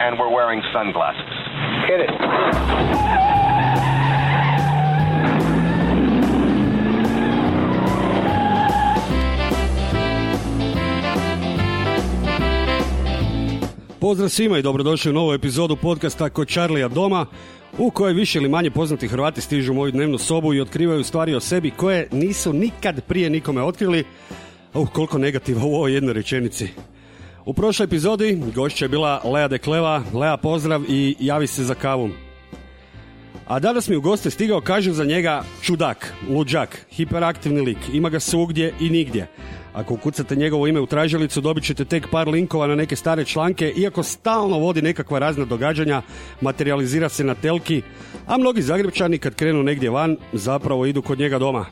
And we're wearing sunglasses. Hit it. Pozdrav svima i dobrodošli u novu epizodu podcasta Kod Charlija doma u kojoj više ili manje poznati Hrvati stižu u moju dnevnu sobu i otkrivaju stvari o sebi koje nisu nikad prije nikome otkrili. Uh, koliko negativa u ovoj jednoj rečenici. U prošloj epizodi gošća je bila Lea Dekleva. Lea, pozdrav i javi se za kavu. A danas mi u goste stigao, kažu za njega čudak, luđak, hiperaktivni lik, ima ga svugdje i nigdje. Ako ukucate njegovo ime u tražilicu, dobit ćete tek par linkova na neke stare članke, iako stalno vodi nekakva razna događanja, materializira se na telki, a mnogi Zagrebčani kad krenu negdje van, zapravo idu kod njega doma.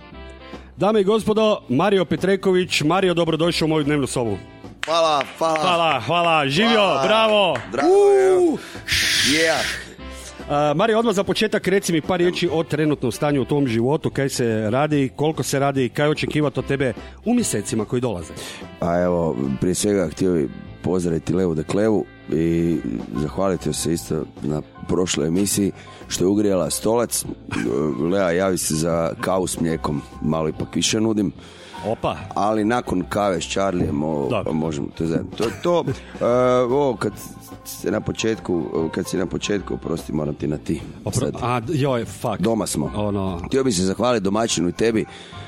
Dame i gospodo, Mario Petreković. Mario, dobrodošao u moju dnevnu sobu. Hvala, hvala. Hvala, hvala, živio, Hvala. bravo. Bravo, evo. Yeah. A, Mario, odmah za početak reci mi par riječi o trenutnom stanju u tom životu, kaj se radi, koliko se radi i kaj očekivati od tebe u mjesecima koji dolaze. Pa evo, prije svega htio bi pozdraviti Levu de Klevu i zahvaliti se isto na prošloj emisiji što je ugrijala stolac. Lea, javi se za kavu s mlijekom, malo ipak više nudim. Opa, Ali nakon kave s Charlijem možemo to zajedno. To to. E, ovo kad se na početku, kad si na početku, prosti moram ti na ti. Opro- Sad. a, joj, fuck. Doma smo. Ono, Htio bi se zahvaliti domaćinu i tebi,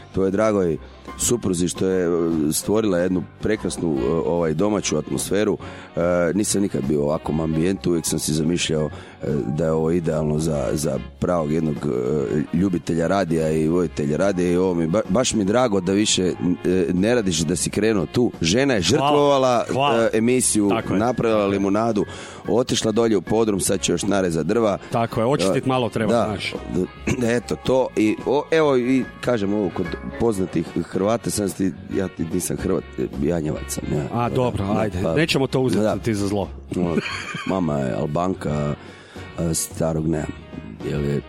tvojoj dragoj supruzi što je e, stvorila jednu prekrasnu e, ovaj domaću atmosferu. E, nisam nikad bio u ovakvom ambijentu, uvijek sam si zamišljao e, da je ovo idealno za, za pravog jednog ljubitelja radija i vojitelja radija i ovo mi ba- baš mi drago da više ne radiš da si krenuo tu. Žena je žrtvovala Hvala. e, emisiju, Tako je. napravila limunadu, otišla dolje u podrum, sad će još nareza drva. Tako je, očistit malo treba, da, znaš. Eto, to i o, evo i kažem ovo kod poznatih Hrvata sam ti, ja ti nisam Hrvat, Janjevac sam. Ja, a, dobro, Da, ajde, pa- nećemo to uzeti da. ti za zlo. Mama je Albanka, starog ne. Jel je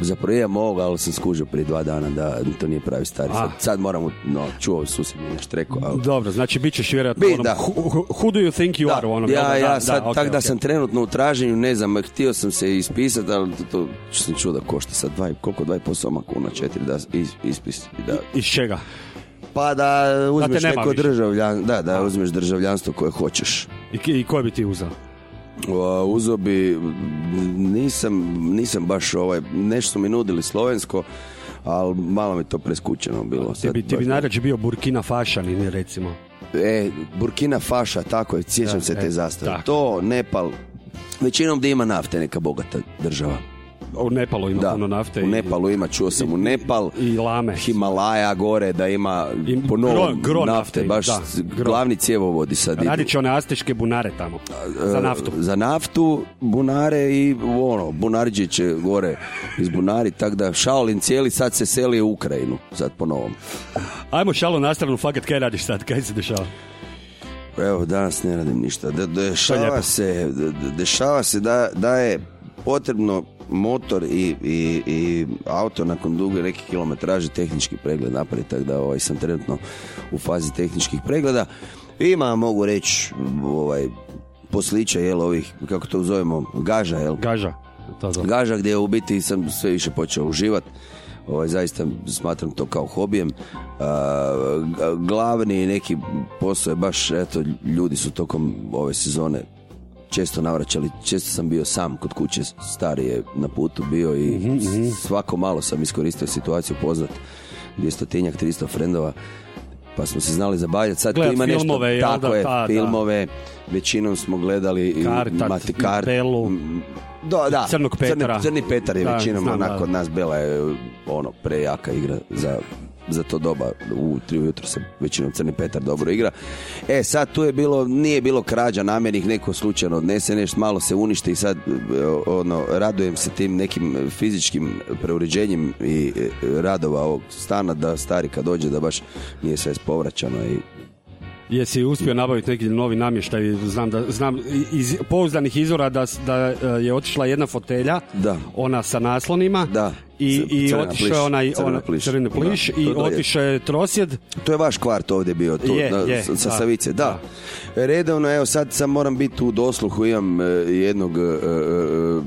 Zapravo imam ovoga, ali sam skužio prije dva dana da to nije pravi stari. Sad, sad moram, no, čuo susjed mi nešto rekao, ali... Dobro, znači bit ćeš vjerojatno Bi, onom, da. who, who do you think you are? u onom, ja, da? ja Da, sad, da, ok, tak da ok. sam trenutno u traženju, ne znam, htio sam se ispisati, ali to, to sam čuo da košta sad dva, koliko, dva i pol soma kuna, četiri, da is, ispis, da, Iz čega? pa da uzmeš nema neko više. državljan, da, da uzmeš državljanstvo koje hoćeš. I, i koje bi ti uzeo? Uzo bi, nisam, nisam baš ovaj, nešto su mi nudili slovensko, ali malo mi to preskučeno bilo. Ti bi, ti bi najrađe bio Burkina Fašanin, recimo. E, Burkina Faša, tako je, sjećam se te e, zastave. tako. To, Nepal, većinom gdje ima nafte, neka bogata država. U Nepalu ima Da, puno nafte. u i- Nepalu ima, čuo sam u Nepal, I lame. Himalaja gore da ima I po gro- novom gro nafte, nafte, baš da, gro. glavni cjevovodi sad idu. Radit će one asteške bunare tamo. Za naftu. Za naftu, bunare i ono, bunarđe će gore iz bunari, tako da Shaolin cijeli sad se seli u Ukrajinu, sad po novom. Ajmo šalu na stranu, fakat kaj radiš sad, kaj se dešava? Evo, danas ne radim ništa. De- dešava se, de- dešava se da, da je potrebno motor i, i, i auto nakon duge neke kilometraže tehnički pregled napraviti, tako da ovaj, sam trenutno u fazi tehničkih pregleda. Ima, mogu reći, ovaj, poslića, jel, ovih, kako to zovemo, gaža, jel? Gaža. To, to. gaža gdje u biti sam sve više počeo uživat ovaj, zaista smatram to kao hobijem A, glavni neki posao je baš eto ljudi su tokom ove sezone često navraćali, često sam bio sam kod kuće, stari je na putu bio i svako malo sam iskoristio situaciju poznat 200-tinjak, 300 frendova pa smo se znali zabavljati. Sad tu Gledat ima nešto, filmove, tako da, je, da. filmove, većinom smo gledali i Kartat, Mati Kart, Belu. m, Da. Crnog Petra. Crni, Crni Petar je Da, većinom znam, onako od nas Bela je ono prejaka igra za za to doba u tri ujutro se većinom Crni Petar dobro igra. E sad tu je bilo, nije bilo krađa namjernih, neko slučajno odnese nešto, malo se uništi i sad e, ono, radujem se tim nekim fizičkim preuređenjem i e, radova ovog stana da stari kad dođe da baš nije sve spovraćano i Jesi uspio nabaviti neki novi namještaj? Znam, da, znam iz pouzdanih izvora da, da e, je otišla jedna fotelja, Da. ona sa naslonima Da. i, i otišao onaj ona, pliš. crveni pliš Da, i otišao je trosjed. To je vaš kvart ovdje bio tu, Je, na- je, sa, sa da, Savice, da. Redovno, evo sad sam moram biti u dosluhu, imam e, jednog e, e,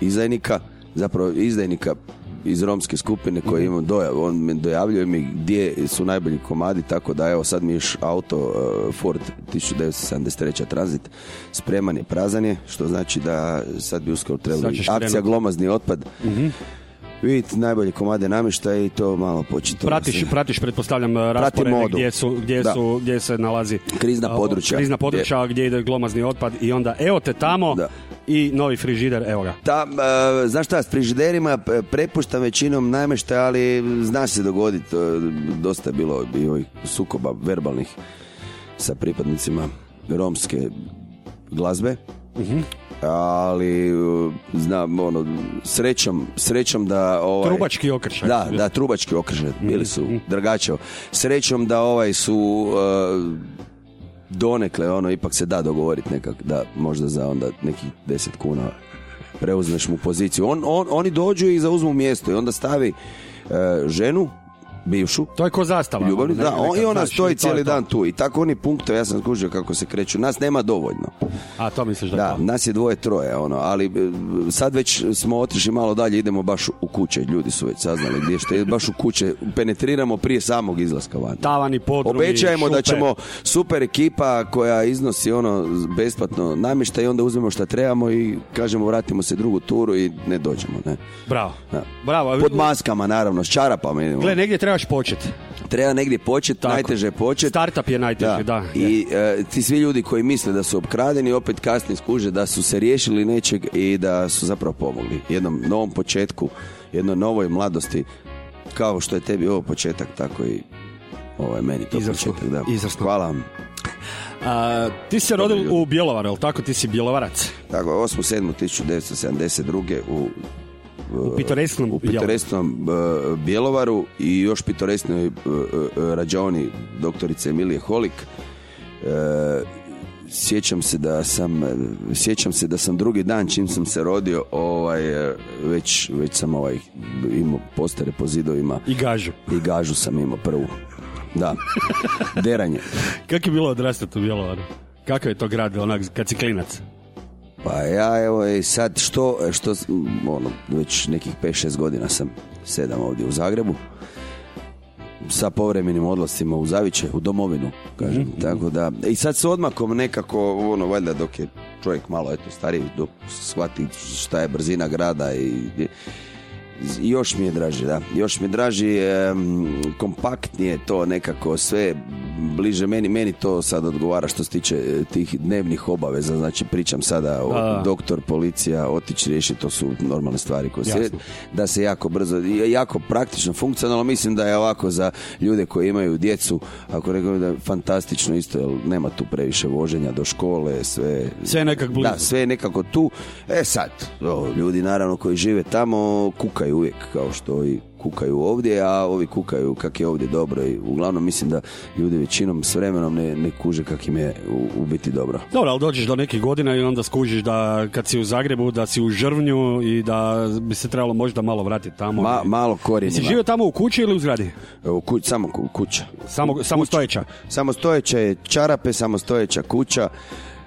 izdajnika, zapravo izdajnika iz romske skupine koji Mhm. imam dojav, on me dojavljuje mi gdje su najbolji komadi, tako da evo sad mi još auto e, Ford 1973. Transit spreman je, prazan je, što znači da sad bi uskoro trebali akcija. Mhm. glomazni otpad. Vidite najbolje komade namještaja i to malo početi. Pratiš, pratiš pretpostavljam rasporede modu. gdje, su, gdje, Da. su, gdje se nalazi Krizna a, područja. krizna područja gdje ide glomazni otpad i onda evo te tamo Da. i novi frižider, evo ga. Da, e, znaš šta, s frižiderima prepuštam većinom namještaja, ali zna se dogoditi, dosta je bilo i ovih sukoba verbalnih sa pripadnicima romske glazbe. Ali e, znam ono srećom srećom da ovaj Trubački okršaj. da, da, trubački okržaj, bili su Dragačevo. Srećom da ovaj su e, donekle, ono, ipak se da dogovoriti nekak, da možda za onda nekih 10 kuna preuzmeš mu poziciju. On, on, oni dođu i zauzmu mjesto i onda stavi e, ženu, bivšu, To je ko zastava. ljubavnicu, ono, da, on, i ona stoji to je cijeli dan tu i tako oni punkto, ja sam skužio kako se kreću, nas nema dovoljno. A to misliš da, Da, to? nas je dvoje, troje, ono, ali e, sad već smo otišli malo dalje, idemo baš u kuće, ljudi su već saznali gdje što je, baš u kuće, penetriramo prije samog izlaska van. Tavani, podrumi, Obećajemo da šupe. ćemo super ekipa koja iznosi ono besplatno namještaj i onda uzmemo šta trebamo i kažemo vratimo se drugu turu i ne dođemo, ne. Bravo. Da. Bravo. Pod maskama naravno, s čarapama. Gle, negdje trebaš početi. Treba negdje početi, najteže početi. Startup je najteži, da. I e, ti svi ljudi koji misle da su obkradeni opet kasnije skuže da su se riješili nečeg i da su zapravo pomogli jednom novom početku, jednoj novoj mladosti kao što je tebi ovo početak, tako i ovo je meni to Izvrsno, početak. Da. izvrsno. Hvala vam. A, ti se rodil u Bjelovaru, jel tako? Ti si Bjelovarac. Tako, 8.7.1972. u U pitoresknom u pitoresknom e, Bjelovaru i još pitoresnoj e, e, rađaoni doktorice Emilije Holik. Sjećam se da sam sjećam se da sam drugi dan čim sam se rodio ovaj već, već sam ovaj imao postere po zidovima I gažu. i gažu sam imao prvu. Da. Deranje. Kako je bilo odrastati u Bjelovaru? Kakav je to grad, onak, kad si klinac? Pa ja evo i sad što, što ono, već nekih 5-6 godina sam sedam ovdje u Zagrebu sa povremenim odlascima u Zaviće, u domovinu, kažem. Tako da, i sad se odmakom nekako, ono, valjda dok je čovjek malo, eto, stariji, dok shvati šta je brzina grada i, i još mi je draži, da. Još mi je draži, em, kompaktnije to nekako sve bliže meni, meni to sad odgovara što se tiče e, tih dnevnih obaveza, znači pričam sada o da. doktor, policija, otići riješiti, to su normalne stvari koje se, da se jako brzo, jako praktično, funkcionalno, mislim da je ovako za ljude koji imaju djecu, ako rekao da je fantastično isto, jer nema tu previše voženja do škole, sve... Sve je nekak blizu. Da, sve je nekako tu. E sad, o, ljudi naravno koji žive tamo kukaju uvijek, kao što i kukaju ovdje, a ovi kukaju kak je ovdje dobro i uglavnom mislim da ljudi većinom s vremenom ne, ne kuže kak im je u, u biti dobro. Dobro, ali dođeš do nekih godina i onda skužiš da kad si u Zagrebu, da si u Žrvnju i da bi se trebalo možda malo vratiti tamo. Ma, malo Jesi korijenima. živio tamo u kući ili u zgradi? U kuć, samo ku- kuća. Samo, samo stojeća. Samostojeća je čarape, samostojeća kuća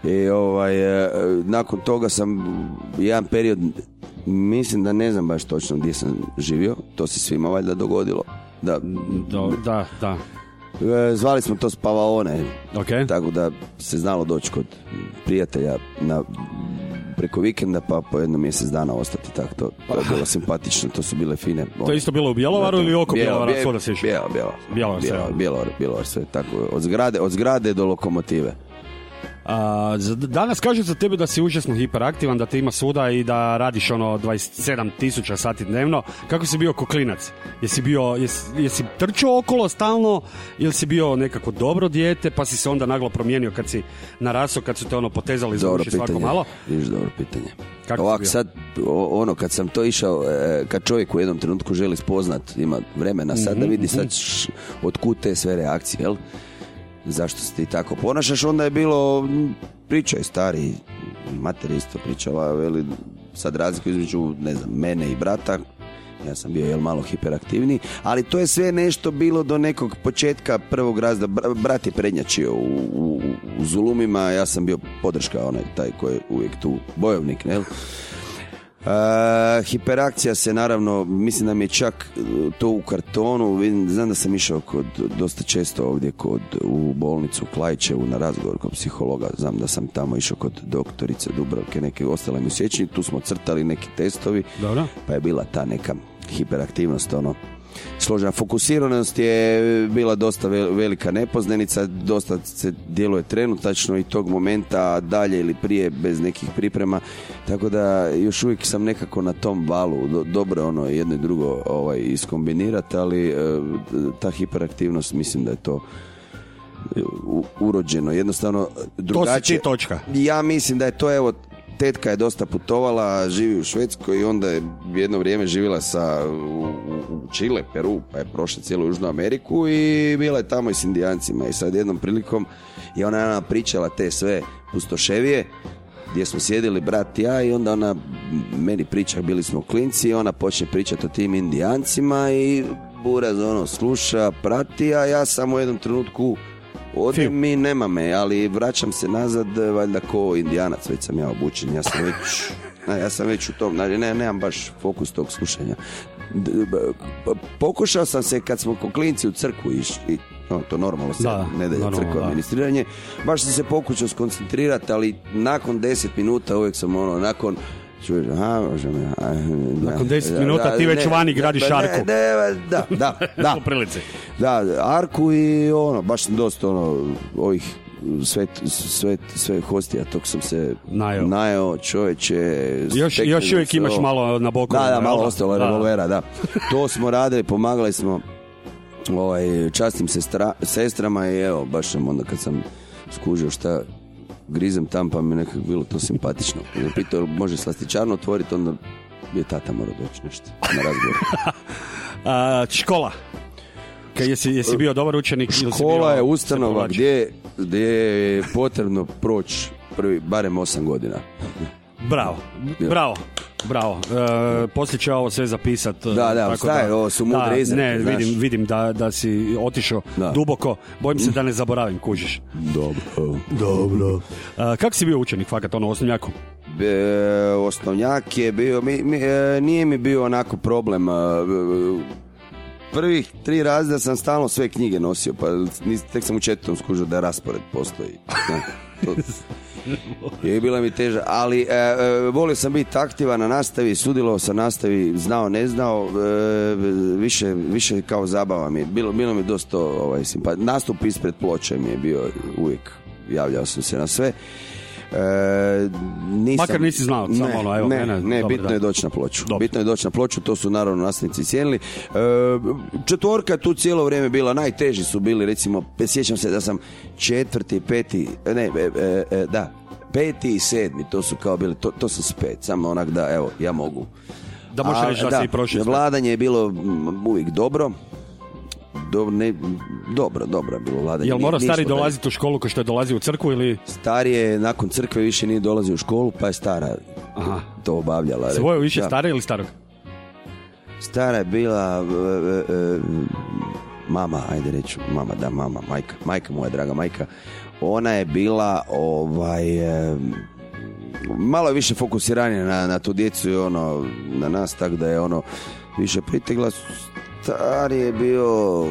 i ovaj, e, nakon toga sam jedan period, mislim da ne znam baš točno gdje sam živio, to se svima valjda dogodilo. Da, Do, da, da. e, zvali smo to spavaone, Ok. tako da se znalo doći kod prijatelja na preko vikenda pa po jedno mjesec dana ostati tako to, to je bilo simpatično to su bile fine To je isto bilo u Bjelovaru ili oko Bjelovara? Išao? Bjelo, Bjelo. Bjelovar sve. Bjelo- Bjelovar, Bjelovar sve tako od zgrade, od zgrade do lokomotive A, danas kažu za tebe da si užasno hiperaktivan, da te ima svuda i da radiš ono 27 tisuća sati dnevno. Kako si bio koklinac? Jesi bio, jesi, jesi trčao okolo stalno ili si bio nekako dobro dijete pa si se onda naglo promijenio kad si narasao, kad su te ono potezali za uši svako malo? Vidiš, dobro pitanje. Kako Ovako sad, ono, kad sam to išao, e, kad čovjek u jednom trenutku želi spoznat, ima vremena sad da Mhm, vidi sad š, otkud te sve reakcije, jel? Zašto se ti tako ponašaš, onda je bilo, pričaj stari, mater isto pričala, veli, sad razliku između, ne znam, mene i brata, ja sam bio jel malo hiperaktivniji, ali to je sve nešto bilo do nekog početka prvog razda. Br- Brat je prednjačio u, u, u zulumima, ja sam bio podrška onaj taj koji je uvijek tu bojovnik, ne? E, hiperakcija se naravno, mislim da mi je čak e, to u kartonu, vidim, znam da sam išao kod, dosta često ovdje kod, u bolnicu u Klajčevu na razgovor kod psihologa, znam da sam tamo išao kod doktorice Dubravke, neke ostale mi sjećanje, tu smo crtali neki testovi, Dobro. pa je bila ta neka hiperaktivnost, ono, složena fokusiranost je bila dosta vel- velika nepoznanica, dosta se djeluje trenutačno i tog momenta dalje ili prije bez nekih priprema, tako da još uvijek sam nekako na tom valu, Do- dobro ono jedno i drugo ovaj, iskombinirati, ali e, ta hiperaktivnost mislim da je to e, u- urođeno, jednostavno drugačije. ti točka. Ja mislim da je to evo tetka je dosta putovala, živi u Švedskoj i onda je jedno vrijeme živjela sa u, u- Čile, Peru, pa je prošla cijelu Južnu Ameriku i bila je tamo i s indijancima. I sad jednom prilikom je ona nama pričala te sve pustoševije gdje smo sjedili brat i ja i onda ona meni priča, bili smo klinci i ona počne pričati o tim indijancima i Buraz ono sluša, prati, a ja sam u jednom trenutku Odem mi, nema me, ali vraćam se nazad, valjda ko indijanac, već sam ja obučen, ja sam već, ne, ja sam već u tom, znači, ne, nemam baš fokus tog slušanja. Pokušao sam se kad smo ko klinci u crkvu išli, no, to normalno se Da, ne normalno, crkva da. administriranje, baš sam se pokušao skoncentrirati, ali nakon 10 minuta uvijek sam ono, nakon čuješ, aha, može me, a, da, Nakon 10 da, minuta da, ti već ne, vani gradiš ne, arku. Ne, da, da, da. U prilici. Da, Arku i ono, baš sam dosta ono, ovih sve, sve, sve hostija, tog sam se Najeo. najeo čovječe. Još, još uvijek imaš ovo. malo na boku. Da, da, malo ostalo revolvera, da. To smo radili, pomagali smo ovaj, častim sestra, sestrama i evo, baš sam onda kad sam skužio šta grizem tam, pa mi nekako bilo to simpatično. Kad me pitao, jel može slastičarno otvoriti, onda je tata morao doći nešto na razgovor. A, škola. Kaj, jesi, jesi bio dobar učenik? ili si bio Škola je ustanova gdje, gdje je potrebno proći prvi, barem osam godina. Bravo, bravo, bravo. E, poslije ću ovo sve zapisat. e, Da, da, tako staje, ovo su mudre da, izreke, Ne, znaš. vidim, vidim da, da si otišao Da. duboko. Bojim se da ne zaboravim, kužiš. Dobro. Dobro. E, kako si bio učenik, fakat, ono, osnovnjaku? E, osnovnjak je bio, mi, mi, e, nije mi bio onako problem. e, e, Prvih tri razreda sam stalno sve knjige nosio, pa nis- tek sam u četvrtom skužio da raspored postoji. Da, to- je bila mi teža, ali e, e, volio sam biti aktivan na nastavi, sudjelovao sam nastavi, znao, ne znao, e, više, više kao zabava mi je, bilo, bilo mi dosta ovaj, simpa- Nastup ispred ploče mi je bio uvijek, javljao sam se na sve. E, nisam, Makar nisi znao, samo ne, ono, evo, ne, ne, dobro, bitno da. je doći na ploču. Dobro. Bitno je doći na ploču, to su naravno nastavnici cijenili. E, četvorka tu cijelo vrijeme bila, najteži su bili, recimo, sjećam se da sam četvrti, peti, ne, e, e, e, da, peti i sedmi, to su kao bili, to, to sam spet, samo onak da, evo, ja mogu. Da možeš reći da, si i prošao sve. Vladanje je bilo uvijek dobro. Dobro, ne, dobro, dobro je bilo vladanje. Jel mora stari dolaziti u školu kao što je dolazio u crkvu ili... Starije, nakon crkve više nije dolazio u školu, pa je stara Aha. to obavljala. Svoje više Da. stare ili starog? Stara je bila e, e, e, mama, ajde reći, mama, da, mama, majka, majka moja draga majka. Ona je bila ovaj e, malo je više fokusiranija na, na tu djecu i ono, na nas, tako da je ono više pritegla. Stari je bio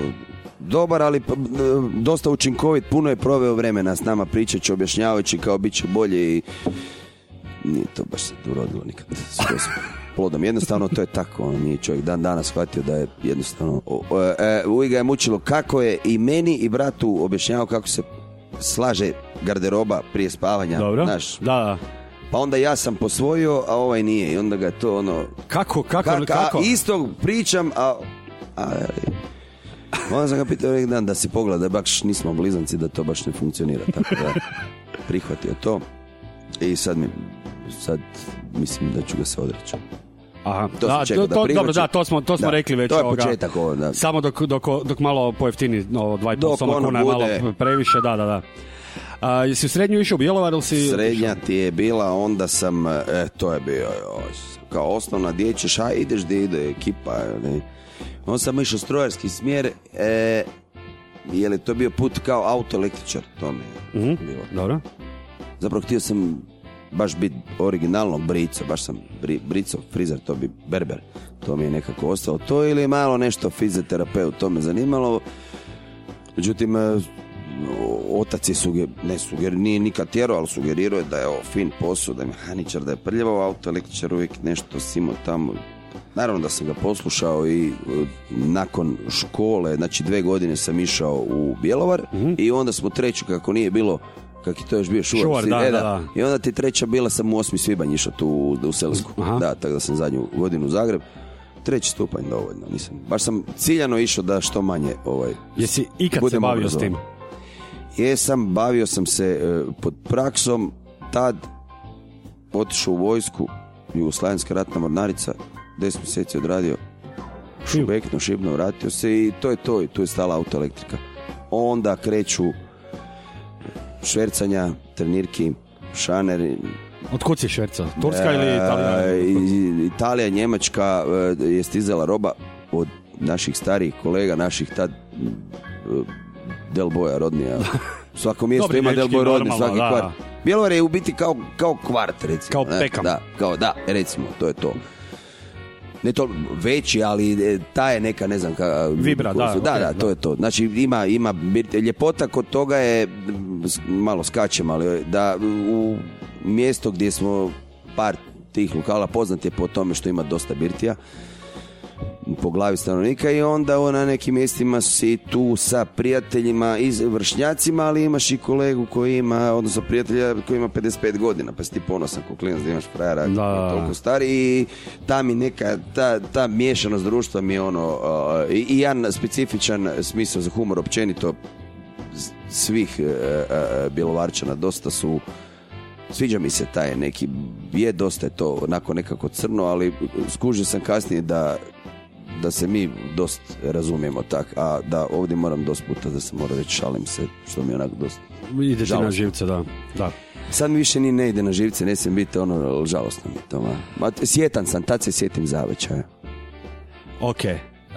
dobar, ali e, dosta učinkovit, puno je proveo vremena s nama pričajući, objašnjavajući kao bit će bolje i nije to baš se urodilo nikad skroz plodom. Jednostavno to je tako, ono, nije čovjek dan danas shvatio da je jednostavno, e, uvijek ga je mučilo kako je i meni i bratu objašnjavao kako se slaže garderoba prije spavanja, Dobro. znaš. Da, da. Pa onda ja sam posvojio, a ovaj nije i onda ga je to ono... Kako, kako, Kak- kako? A isto pričam, a... a onda sam ga pitao neki dan da si pogleda, baš nismo blizanci, da to baš ne funkcionira, tako da prihvatio to. I sad mi, sad mislim da ću ga se odreći. Aha, To da, čekao to, da dobro, da, to smo, to smo Da, rekli već. to je ovoga. početak ovo, da. Samo dok, dok, dok malo pojeftini, no, dva i pol ono kuna je malo previše, da, da, da. A, jesi u srednju išao u Bjelovar ili si... Srednja ti je bila, onda sam, e, to je bio, kao osnovna dječeš, a ideš gdje ide ekipa, ne. Onda sam išao strojarski smjer, e, je li to bio put kao autoelektričar, to mi je Mhm, bilo. Dobro. Zapravo htio sam baš biti originalno brico, baš sam bri, brico, frizer, to bi berber, to mi je nekako ostalo to ili malo nešto fizioterapeut, to me zanimalo. Međutim, e, otac je suger, ne suger, nije nikad tjerao, ali sugerirao je da je ovo fin posao, da je mehaničar, da je prljavo auto, električar uvijek nešto simo tamo. Naravno da sam ga poslušao i e, nakon škole, znači dve godine sam išao u Bjelovar i onda smo treću, kako nije bilo kak je to još bio šuvar, Šuvar, si- da, e, da, da. I onda ti treća bila sam u osmi svibanj išao tu u, u Selsku. Aha. Da, tako da sam zadnju godinu u Zagreb. Treći stupanj dovoljno, nisam. Baš sam ciljano išao da što manje ovaj, Jesi ikad se bavio s obrazovan. tim? Jesam, bavio sam se e, pod praksom, tad otišao u vojsku, Jugoslavenska ratna mornarica, 10 mjeseci odradio, šubekno, šibno, vratio se i to je to, i tu je stala autoelektrika. Onda kreću švercanja, trenirki, šaner, Od kud si šverca? Turska ili Italija? E, Italija, Njemačka e, je stizala roba od naših starijih kolega, naših tad e, Del Boja rodnija. Svako mjesto Dobri ima Del dečki, Boy rodni, svaki da. kvart. Bjelovar je u biti kao, kao kvart, recimo. Kao? Pekam. Da, kao, da, recimo, to je to. Ne to veći, ali e, ta je neka, ne znam, ka, Vibra, da, da, ok, da, to da. je to. Znači, ima, ima, ljepota kod toga je, malo skačem, ali da u mjesto gdje smo par tih lokala poznat je po tome što ima dosta birtija po glavi stanovnika i onda o, na nekim mjestima si tu sa prijateljima i vršnjacima, ali imaš i kolegu koji ima, odnosno prijatelja koji ima 55 godina, pa si ti ponosan ko klinac da imaš frajera Da. toliko stari i ta mi neka, ta, ta miješanost društva mi je ono, uh, i, i jedan specifičan smisao za humor općenito svih uh, uh, bjelovarčana dosta su sviđa mi se taj neki je dosta je to onako nekako crno ali skužio sam kasnije da da se mi dost razumijemo tak, a da ovdje moram dosta puta da se mora reći šalim se, što mi je onako dosta. Ide ti na živce, da. da. Sad mi više ni ne ide na živce, ne smijem biti ono, žalosno mi to. Ma. Sjetan sam, tad se sjetim zavećaja. Ok. Uh,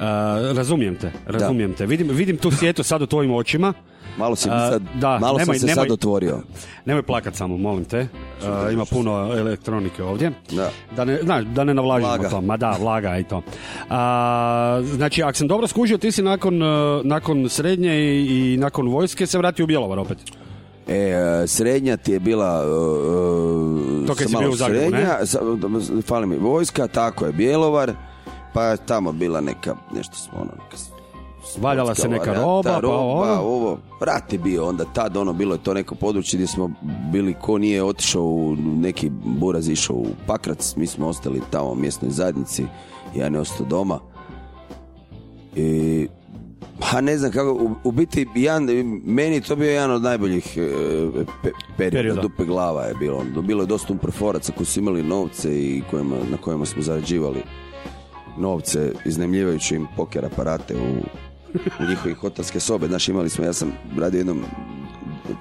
razumijem te, razumijem te. Vidim, vidim tu svijetu sad u tvojim očima. Malo, si A, sad, da, malo nemoj- sam se nemoj- sad otvorio. Nemoj plakat samo, molim te. Uh, ima puno elektronike ovdje. Da. Da ne, znaš, da ne navlažimo Vlaga. to. Ma da, vlaga i to. A, znači, ako sam dobro skužio, ti si nakon, uh, nakon srednje i, i nakon vojske se vratio u Bjelovar opet. E, e, srednja ti je bila uh, To kad si bio u Zagrebu, srednja, sa- fali mi vojska, tako je Bjelovar, pa je tamo bila neka, nešto smo ono, neka Valjala se neka varijanta, roba, pa roba, ovo. ovo. Rat je bio onda tad, ono, bilo je to neko područje gdje smo bili, ko nije otišao u neki buraz išao u Pakrac, mi smo ostali tamo u mjesnoj zajednici, ja ne ostao doma. I pa ne znam kako, u, u biti jedan, meni to bio jedan od najboljih e, pe- perioda, Perioda. dupe glava je bilo. Ono, Bilo je dosta umproforaca koji su imali novce i kojima, na kojima smo zarađivali novce iznajmljivajući im poker aparate u, u njihovih hotelske sobe. Znaš, imali smo, ja sam radio jednom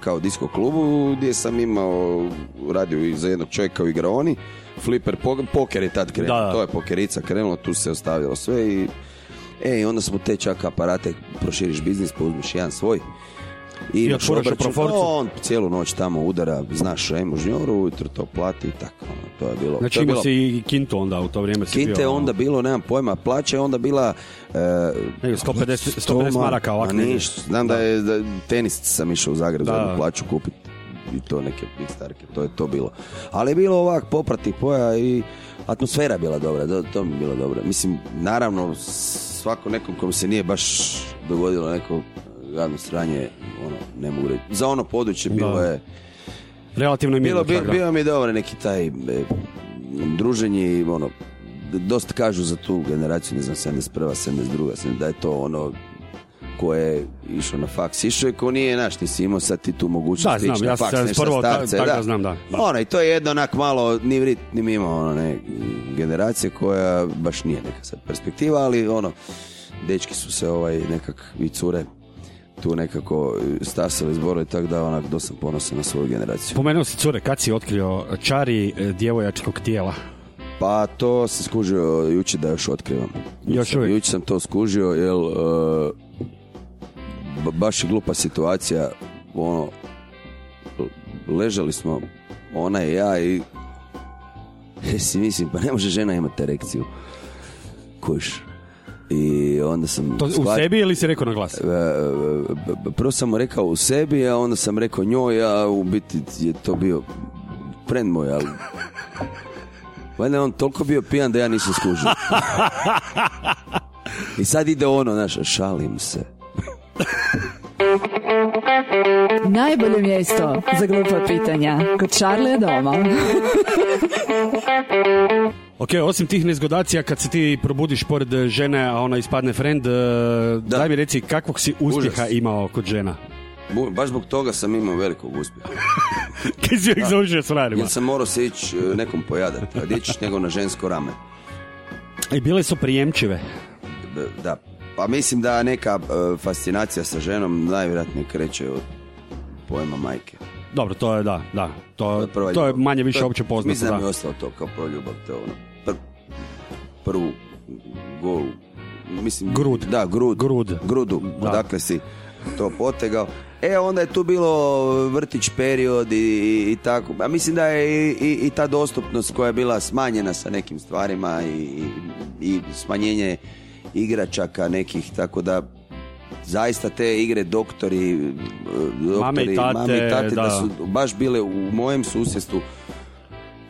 kao disko klubu gdje sam imao radio i za jednog čovjeka u igraoni Flipper, po- poker je tad krenuo, Da, da. to je pokerica krenulo, tu se ostavljalo sve i E, onda smo te čak aparate, proširiš biznis, pa uzmeš jedan svoj. I, imaš otvoriš u obračun. proforcu. On cijelu noć tamo udara, znaš, ajmo žnjoru, ujutro to plati i tako. ono, to je bilo. to Znači je imao bilo- si i kintu onda u to vrijeme si Kinte je bio, ono, onda bilo, nemam pojma, plaća je onda bila... E, Negdje 150 150 maraka ovak ništa, znam da je da, tenis sam išao u Zagreb Da. za jednu plaću kupiti i to neke big starke, to je to bilo. Ali je bilo ovak popratnih poja i atmosfera je bila dobra, to, to mi je bilo dobro. Mislim, naravno, svako nekom kom se nije baš dogodilo neko gadno sranje, ono, ne mogu reći. Za ono područje bilo Da. je, Relativno je bilo, bilo, da. bio mi dobro neki taj e, druženje i ono, dosta kažu za tu generaciju, ne znam, 71. 72. sem- da je to ono ko je išao na faks, išao je ko nije, znaš, nisi imao sad ti tu mogućnost Da, znam, ići ja faks, nešto prvo ta- starce, tako da znam, da. Da. Ono, i to je jedno onak malo, ni vrit, ni mimo, ono, ne, generacije koja baš nije neka sad perspektiva, ali ono, dečki su se ovaj nekak i cure tu nekako stasali, zborili, tako da onak dosta ponosan na svoju generaciju. Spomenuo si cure, kad si otkrio čari e, djevojačkog tijela? Pa to sam skužio jučer da još otkrivam. Još uvijek? Jučer sam to skužio, jer e, ba- baš je glupa situacija, ono, ležali smo, ona i ja i si mislim, pa ne može žena imati erekciju. Kuš. I onda sam... To u sebi ili si rekao na glas? E, b- prvo sam mu rekao u sebi, a onda sam rekao njoj, a u biti je to bio friend moj, ali... Valjda je on toliko bio pijan da ja nisam skužio. I sad ide ono, znaš, šalim se. Najbolje mjesto za glupa pitanja. Kod Charlie doma. Ok, osim tih nezgodacija kad se ti probudiš pored e, žene, a ona ispadne friend, e, daj mi reci kakvog si uspjeha Užas. imao kod žena? Bu- Baš zbog toga sam imao velikog uspjeha. Kaj si uvijek završio s frajerima? Jer sam morao se ići e, nekom pojadati, a ćeš nego na žensko rame. I bile su prijemčive. Da, pa mislim da neka e, fascinacija sa ženom najvjerojatnije kreće od pojma majke. Dobro, to je da, da. To, to je manje više To- opće poznato. Mislim da mi je Da. ostalo to kao prva ljubav, to je ono, prvu golu, mislim... Grud. Da, grud. Grud. Grudu, Da. odakle si to potegao. E, onda je tu bilo vrtić period i, i, i tako. A mislim da je i, i, i ta dostupnost koja je bila smanjena sa nekim stvarima i, i, i smanjenje igračaka nekih, tako da zaista te igre doktori, e, doktori Mame i tate, mame i tate da. da. su baš bile u mojem susjedstvu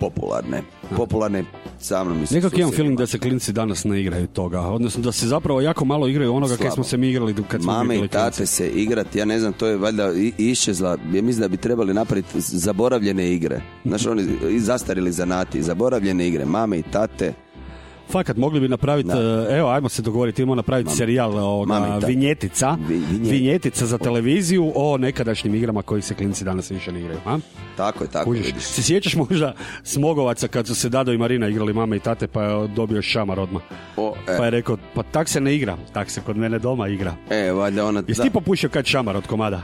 popularne. Popularne sa mnom sa Nekako imam feeling da se klinci danas ne igraju toga. Odnosno da se zapravo jako malo igraju onoga Slabo. smo se mi igrali kad smo Mame i tate klinci. se igrati, ja ne znam, to je valjda iščezla, ja mislim da bi trebali napraviti zaboravljene igre. Znaš, oni zastarili zanati, zaboravljene igre, mame i tate, Fakat, mogli bi napraviti, Da. e, evo, ajmo se dogovoriti, imamo napraviti serijal Mame ovoga, i tate. vinjetica, Vi- vinje- vinjetica za televiziju o nekadašnjim igrama koji se klinci danas više ne igraju. A? tako je, tako vidiš. Se sjećaš možda Smogovaca kad su se Dado i Marina igrali mame i tate pa je dobio šamar odmah. O, e, Pa je rekao, pa tak se ne igra, tak se kod mene doma igra. e, valjda ona... Jesi ti popušio kad šamar od komada?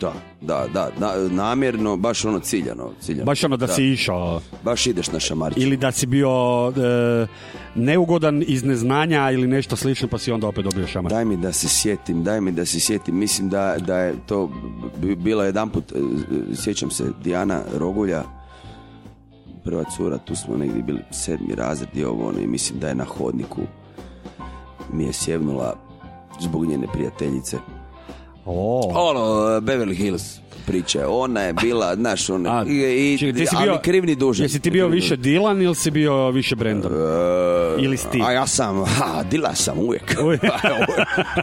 Da, da, da, na- namjerno, baš ono ciljano, ciljano. Baš ono da, si išao. Baš ideš na šamarče. Ili da si bio e, neugodan iz neznanja ili nešto slično pa si onda opet dobio šamar. Daj mi da se sjetim, daj mi da se sjetim. Mislim da, da je to bi- bila jedanput, e, sjećam se, Dijana Rogulja, prva cura, tu smo negdje bili sedmi razred i ovo ono, i mislim da je na hodniku mi je sjevnula zbog njene prijateljice. O. Ono, Beverly Hills priče, ona je bila, znaš, ona, A, i, i, čekaj, ti si ali bio- krivni dužan. Jesi ti bio više. Dylan ili si bio više Brandon? Ili Steve? A ja sam, ha, dila sam uvijek. Uvijek.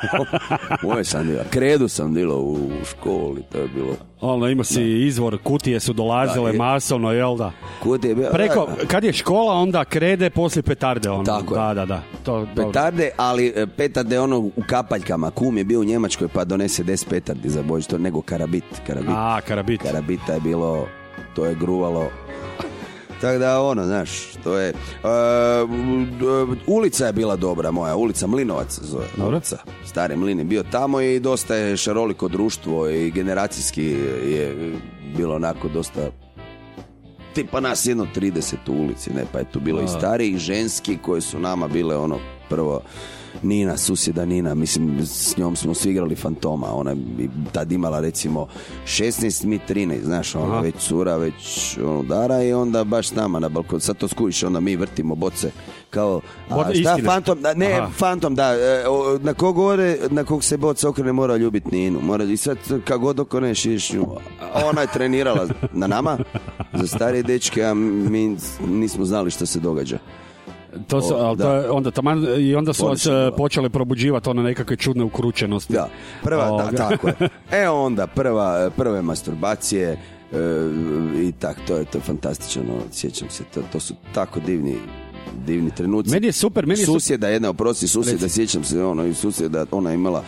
Uvijek sam dila. Kredu sam dila u, u školi, to je bilo. Ono, imao si izvor, kutije su dolazile Da, masovno, jel da? Kud je bio? Preko, kad je škola, onda krede, poslije petarde. Ono. Tako je. Da, da, da. To, dobro. Petarde, ali e, petarde ono u kapaljkama. Kum je bio u Njemačkoj pa donese 10 petardi za Božić, to nego karabit. Karabit. A, karabit. Karabita je bilo, to je gruvalo. Tako da ono, znaš, to je... d- ulica je bila dobra moja, ulica Mlinovac zove. Ulica. Stari Mlin je bio tamo i dosta je šaroliko društvo i generacijski je bilo onako dosta tipa nas jedno 30 u ulici, ne, pa je tu bilo i stariji i ženski koji su nama bile ono prvo Nina, susjeda Nina, mislim s njom smo svi igrali fantoma, ona je tad imala recimo 16, mi 13, znaš, ona Aha. već cura, već ono, udara i onda baš s nama na balkon, sad to skujiš, onda mi vrtimo boce kao, a, šta istine. fantom, da, ne, Aha. fantom, da, e, na kog ode, na kog se boca okrene mora ljubiti Ninu, mora, i sad kad god okreneš ideš nju, ona je trenirala na nama, za starije dečke, a mi nismo znali što se događa. To su, O, ali da. to je onda taman, i onda su vas e, bilo. počeli probuđivati one nekakve čudne ukručenosti. Da, prva, da, Ovoga. tako je. E onda, prva, prve masturbacije e, i tak, to je, to je fantastično, ono, sjećam se, to, to su tako divni, divni trenuci. Meni je super, meni je super. susjeda, jedna oprosti susjeda, sjećam se, ono, i susjeda, ona imala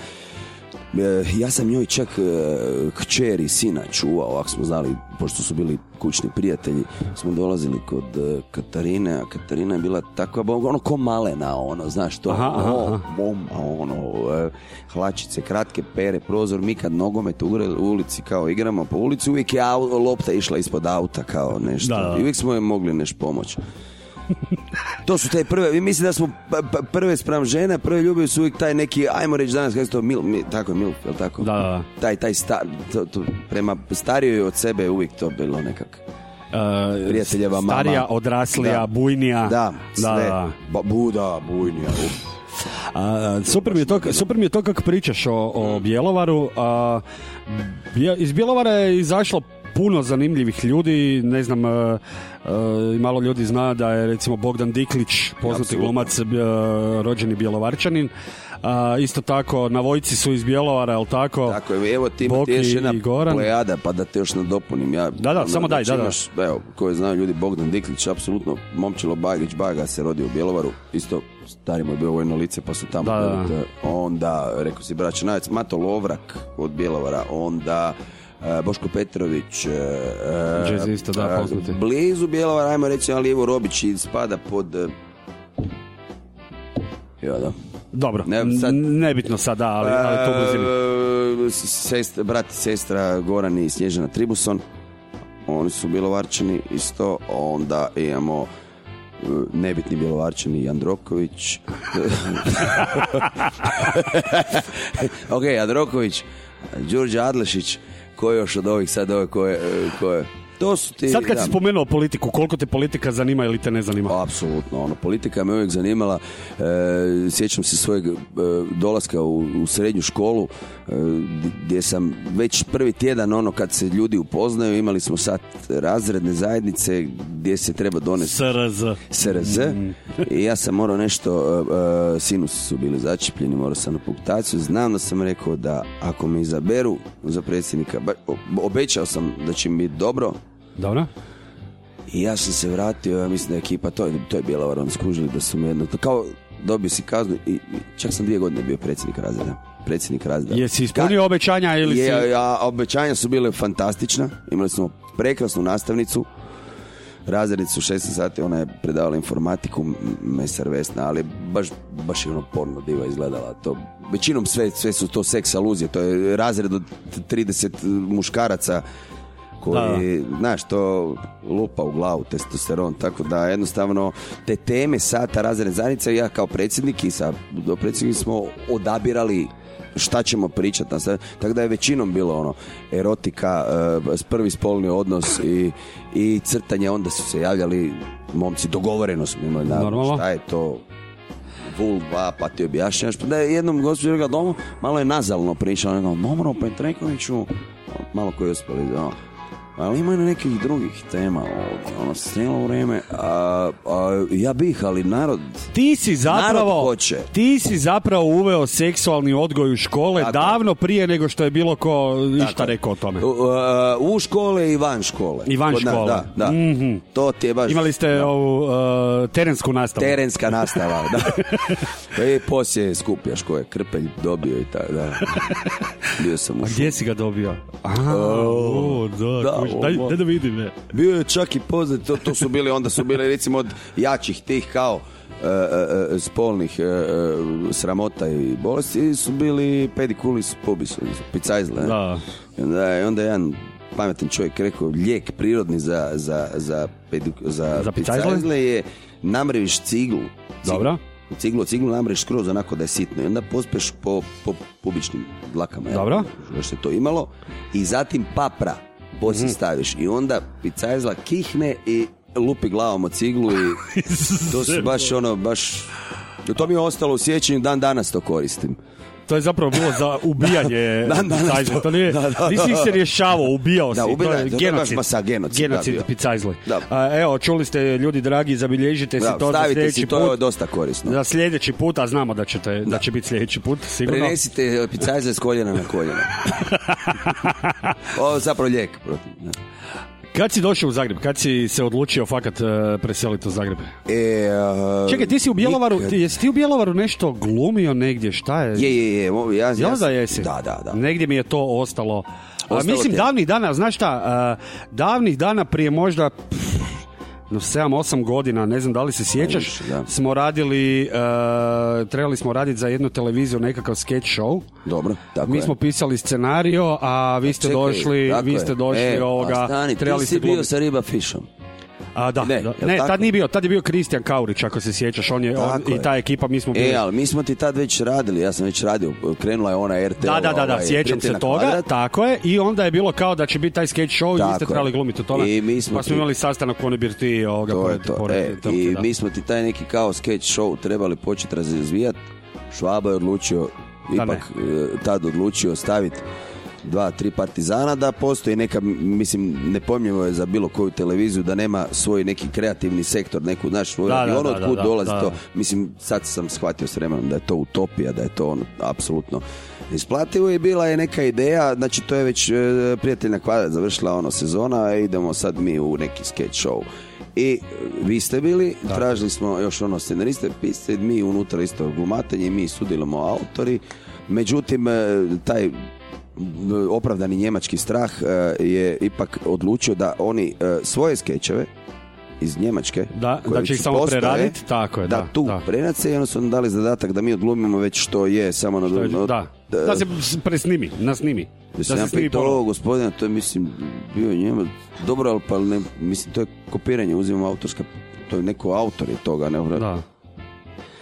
ja sam njoj čak e, kćer i sina čuvao, ovako smo znali, pošto su bili kućni prijatelji, smo dolazili kod e, Katarine, a Katarina je bila takva, ono ko malena, ono, znaš to, Aha, aha, bom, ono, e, hlačice, kratke pere, prozor, mi kad nogomet u ulici kao igramo po ulici, uvijek je lopta išla ispod auta kao nešto, Da, da. i uvijek smo joj mogli nešto pomoći. To su te prve, mislim da smo prve spram žene, prve ljubavi su uvijek taj neki, ajmo reći danas, kako se to, mil, mi- tako je, milf, jel tako? Da, da, da. Taj, taj star, to, to, prema starijoj od sebe je uvijek to bilo nekak. E, Prijateljeva mama. Starija, odraslija, Da. bujnija. Da, sve. Da, da. Ba, buda, bujnija. uf. A, super, mi je to, super mi je to kako pričaš o, o Bjelovaru. A, iz Bjelovara je izašlo puno zanimljivih ljudi, ne znam, e, i malo ljudi zna da je recimo Bogdan Diklić, poznati glumac, e, rođeni Bjelovarčanin. A, isto tako, na Vojci su iz Bjelovara, jel tako? Tako je, evo ti ima Boki ti još jedna plejada, pa da te još nadopunim. Ja, Da, da, samo daj, da, da. Imaš, evo, koje znaju ljudi, Bogdan Diklić, apsolutno, Momčilo Bagić, Baga se rodio u Bjelovaru, isto stari mu je bio vojno lice, pa su tamo. Da, da, da. e, Onda, rekao si braća Najec, Mato Lovrak od Bjelovara, onda e, Boško Petrović, e, e, Jazzista, da, e, poznati. blizu Bjelovara, ajmo reći, ali Ivo Robić spada pod... e, Ja, da. Dobro, Ne, sad- nebitno sad, da, ali, ali to blizini. E, sest- brat i sestra Goran i Snježana Tribuson. Oni su bjelovarčani isto. Onda imamo e, nebitni bjelovarčani Jandroković. ok, Jandroković, Đurđe Adlešić, ko još od ovih sad ove koje, e, koje to su ti... Sad kad da. si spomenuo politiku, koliko te politika zanima ili te ne zanima? Apsolutno, ono, politika me uvijek zanimala. E, sjećam se svojeg e, dolaska u, u srednju školu e, gdje sam već prvi tjedan, ono, kad se ljudi upoznaju, imali smo sad razredne zajednice gdje se treba donesti SRZ. SRZ i ja sam morao nešto, e, sinusi su bili začepljeni, morao sam na punktaciju, znam da sam rekao da ako me izaberu za predsjednika, obećao sam da će mi biti dobro, Dobro. i ja sam se vratio, ja mislim da je ekipa, to to je Bjelovar, oni skužili da su me jedno, to kao dobio si kaznu i, čak sam dvije godine bio predsjednik razreda. Predsjednik razreda. Jesi ispunio obećanja ili si... Je, ja, obećanja su bile fantastična, imali smo prekrasnu nastavnicu, razrednicu 16 sati, ona je predavala informatiku, mesar Vesna, ali baš, baš je ono porno diva izgledala. To, većinom sve, sve su to seks aluzije, to je razred od 30 muškaraca koji, znaš, to lupa u glavu, testosteron, tako da jednostavno te teme sata razredne zajednice, ja kao predsjednik i sa dopredsjednikom smo odabirali šta ćemo pričati. Tako da je većinom bilo ono erotika, e, prvi spolni odnos i, i crtanje, onda su se javljali momci, dogovoreno smo imali Normalno. šta je to vulva, pa ti objašnjaš. Pa da je jednom gospođa rekla, domo, malo je nazalno pričala, ono, Momro Petrekoviću, malo koji uspjeli, ono, ali ima i nekih drugih tema ovdje, ono, cijelo vrijeme, a, a, ja bih, ali narod, Ti si zapravo Narod hoće. ti si zapravo uveo seksualni odgoj u škole Tako je. davno prije nego što je bilo ko išta Tako je. rekao o tome. u, u škole i van škole. I van Kod škole. Da, da. Mhm. To ti je baš... Imali ste ovu uh, terensku nastavu. Terenska nastava, da. I poslije skupljaš koje krpelj dobio i tako, da. Bio sam u A gdje si ga dobio? A, o, da, da, daj, da vidim, ne. Bio je čak i poznat, to, to su bili, onda su bili recimo od jačih tih kao e, e, e, spolnih e, sramota i bolesti su bili pedikulis pubis, picajzle. Da. I onda, je- onda je jedan pametan čovjek rekao lijek prirodni za, za, za, pedik, za, Za picajzle? je namreviš ciglu. Ciglu. Dobro. Ciglu, ciglu namreš skroz onako da je sitno i onda pospeš po, po pubičnim dlakama. Dobro. Još se to imalo. I zatim papra poslije Mhm. staviš i onda picajzla kihne i lupi glavom o ciglu i to su baš ono, baš... To mi je ostalo u sjećanju, dan danas to koristim. To je zapravo bilo za ubijanje Da, da, da, Picajzle. To nije, da, da, nisi ih se rješavao, ubijao Da, si. ubija- to je genocid. masa genocid, da, Genocid bio. Picajzle. Da. A, evo, čuli ste ljudi dragi, zabilježite si Da, to za sljedeći si, to je put. dosta korisno. Za sljedeći put, a znamo da, ćete, da. će biti sljedeći put, sigurno. Prenesite picajze s koljena na koljena. Ovo je zapravo lijek. protiv, da. Kad si došao u Zagreb? Kad si se odlučio fakat e, preseliti u Zagreb? E, a, Čekaj, ti si u Bjelovaru, nikad- ti, jesi ti u Bjelovaru nešto glumio negdje, šta je? Je, je, je. Ja, Jel ja, da jesi? Da, da, da. Negdje mi je to ostalo. A, Ostalo mislim, ti je. davnih dana, znaš šta, a, davnih dana prije možda pff, no 7-8 godina, ne znam da li se sjećaš, više, da. smo radili, a, trebali smo raditi za jednu televiziju nekakav sketch show. Dobro, tako Mi je. smo pisali scenario, a vi ste Čekaj, došli, tako vi je. ste došli e, ovoga, a stani, trebali ti ste si bio glumiti. sa riba fišom. A, da, Ne, da. ne tako? tad nije bio, tad je bio Kristijan Kaurić, ako se sjećaš, on je, on, Tako i je. ta ekipa, mi smo bili... E, ali mi smo ti tad već radili, ja sam već radio, krenula je ona RTL. Da, da, da, da, ovaj, sjećam se toga, kvadrat. tako je, i onda je bilo kao da će biti taj sketch show i vi Tako ste je. trebali glumiti u tome. I mi smo pa smo ti- imali sastanak u onoj birtiji ovoga To je pored, to. pored E, I da. mi smo ti taj neki kao sketch show trebali početi razvijati. Švaba je odlučio, Da ipak e, tad odlučio staviti dva, tri partizana da postoji neka, mislim, nepojmljivo je za bilo koju televiziju da nema svoj neki kreativni sektor, neku, znaš, svoj Da, da, ono da, otkud da, dolazi da, to. da. Mislim, sad sam shvatio s vremenom da je to utopija, da je to ono, apsolutno isplativo i bila je neka ideja, znači to je već e, prijatelj na kvadrat završila ono sezona, a idemo sad mi u neki sketch show. I e, vi ste bili, tražili smo još ono scenariste, piste, mi unutra isto glumatelji, mi sudjelujemo autori, međutim e, taj opravdani njemački strah e, je ipak odlučio da oni e, svoje skečeve iz Njemačke Da, da će ih samo preraditi, tako je, da, tu da. prenace i onda su nam dali zadatak da mi odglumimo već što je samo na Da, da, da se presnimi, nasnimi. Da da se pitao ponovo. ovo gospodina, to je mislim bio je njema dobro, ali pa ne, mislim to je kopiranje, uzimamo autorska, to je neko autor je toga, ne, Da,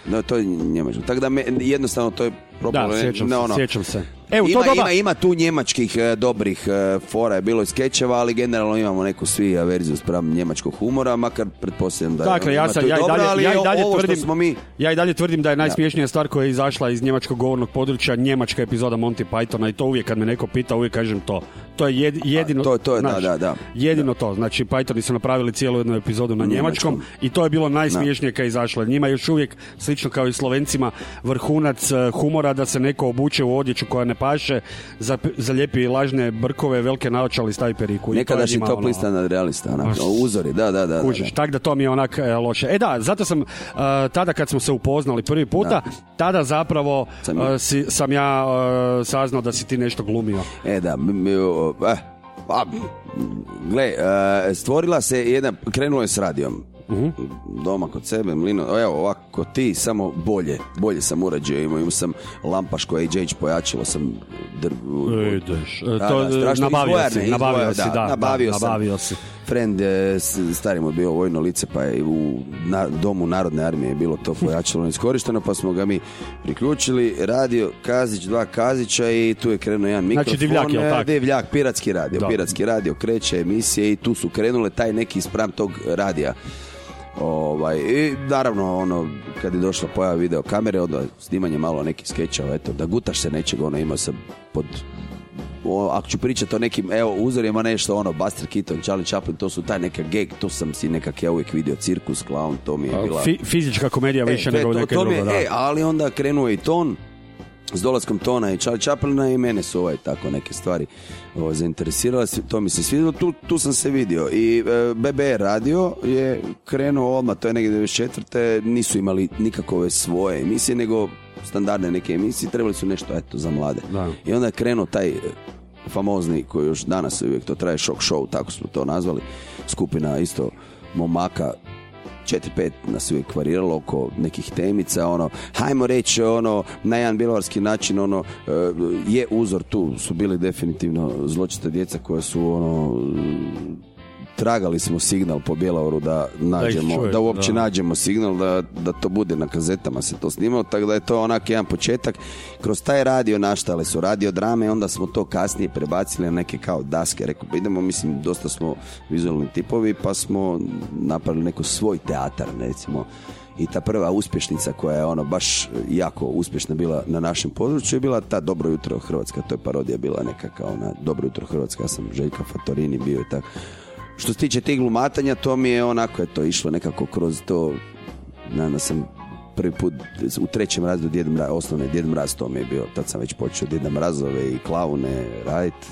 no, to je njemačko. Tako da me, jednostavno to je propalo. da ne- sjećam, ne, se, ono, sjećam se. E, u to ima, doba... ima, ima tu njemačkih e, dobrih e, fora, je bilo i skečeva, ali generalno imamo neku svi averziju spram njemačkog humora, makar pretpostavljam da Dakle, ja, ima sam, ja, i dobro, dalje, ali ja, i dalje tvrdim, smo mi... ja i dalje tvrdim da je najsmiješnija stvar koja je izašla iz njemačkog govornog područja njemačka epizoda Monty Pythona i to uvijek kad me neko pita, uvijek kažem to. To je jed- jedino... to- to je, da, znaš, da, da. Jedino to. Znači, Pythoni su napravili cijelu jednu epizodu na njemačkom, njemačkom. i to je bilo najsmiješnije kad je izašlo. Njima još uvijek, slično kao i Slovencima, vrhunac eh, humora da se neko obuče u odjeću koja ne paše, zalijepi lažne brkove, velike naočale i stavi periku. To Nekadašnji njima, top ono, lista nadrealista, onak, Baš. uzori, da, da, da. da, Kužiš, da. tak da to mi je onak e, loše. E da, zato sam, e, tada kad smo se upoznali prvi puta, tada zapravo Sam ja. si, sam ja e, saznao da si ti nešto glumio. E da, eh, gle, stvorila se jedna, krenulo je s radijom. Mhm. Doma kod sebe, mlino, evo ovako ti, samo bolje, bolje sam urađio, imao, imao sam lampaš koja je Age pojačilo sam drv, Ideš. Da, to, da, nabavio izvojarne, si, nabavio izvoja- si, da, da, nabavio da, sam. nabavio si. Friend, je, stari mu je bio vojno lice, pa je u na, domu Narodne armije je bilo to pojačalo iskorišteno, pa smo ga mi priključili, radio Kazić, dva Kazića i tu je krenuo jedan Znači, mikrofon. divljak, jel e, tak? Divljak, piratski radio, Da. piratski radio, kreće emisije i tu su krenule taj neki spram tog radija. Ovaj, I naravno, ono, kad je došla pojava video kamere, onda snimanje malo nekih skečeva, eto, da gutaš se nečeg, ono, imao sam pod o, ako ću pričati o nekim, evo, uzorima nešto, ono, Buster Keaton, Charlie Chaplin, to su taj neka gag, to sam si nekak ja uvijek vidio, cirkus, clown, to mi je bila... Fi- fizička komedija više E, nego to- neke to drugo, je- da. E, ali onda krenuo i ton, s dolaskom tona i Charlie Chaplina i mene su ovaj tako neke stvari ovaj, zainteresirale, to mi se svidjelo, tu, tu sam se vidio i e, BBR radio je krenuo odmah, to je negdje 94. nisu imali nikakove svoje emisije, nego standardne neke emisije, trebali su nešto eto za mlade. Da. I onda je krenuo taj e, famozni koji još danas uvijek to traje shock show, tako smo to nazvali, skupina isto momaka 4-5 nas uvijek variralo oko nekih temica, ono, hajmo reći, ono, na jedan bjelovarski način, ono, e, je uzor tu, su bili definitivno zločita djeca koja su, ono, tragali smo signal po Bjelovaru da nađemo, da, čuje, uopće da. nađemo signal, da, da to bude na kazetama se to snimalo, tako da je to onak jedan početak. Kroz taj radio naštale su radio drame, onda smo to kasnije prebacili na neke kao daske, rekao, pa idemo, mislim, dosta smo vizualni tipovi, pa smo napravili neko svoj teatar, recimo. i ta prva uspješnica koja je ono baš jako uspješna bila na našem području je bila ta Dobro jutro Hrvatska, to je parodija bila neka kao na Dobro jutro Hrvatska, ja sam Željka Fatorini bio i tako. Što se tiče tih glumatanja, to mi je onako je to išlo nekako kroz to, znam da sam prvi put u trećem razredu Djed Mraz, osnovne Djed Mraz, to mi je bio, tad sam već počeo Djeda Mrazove i klaune raditi.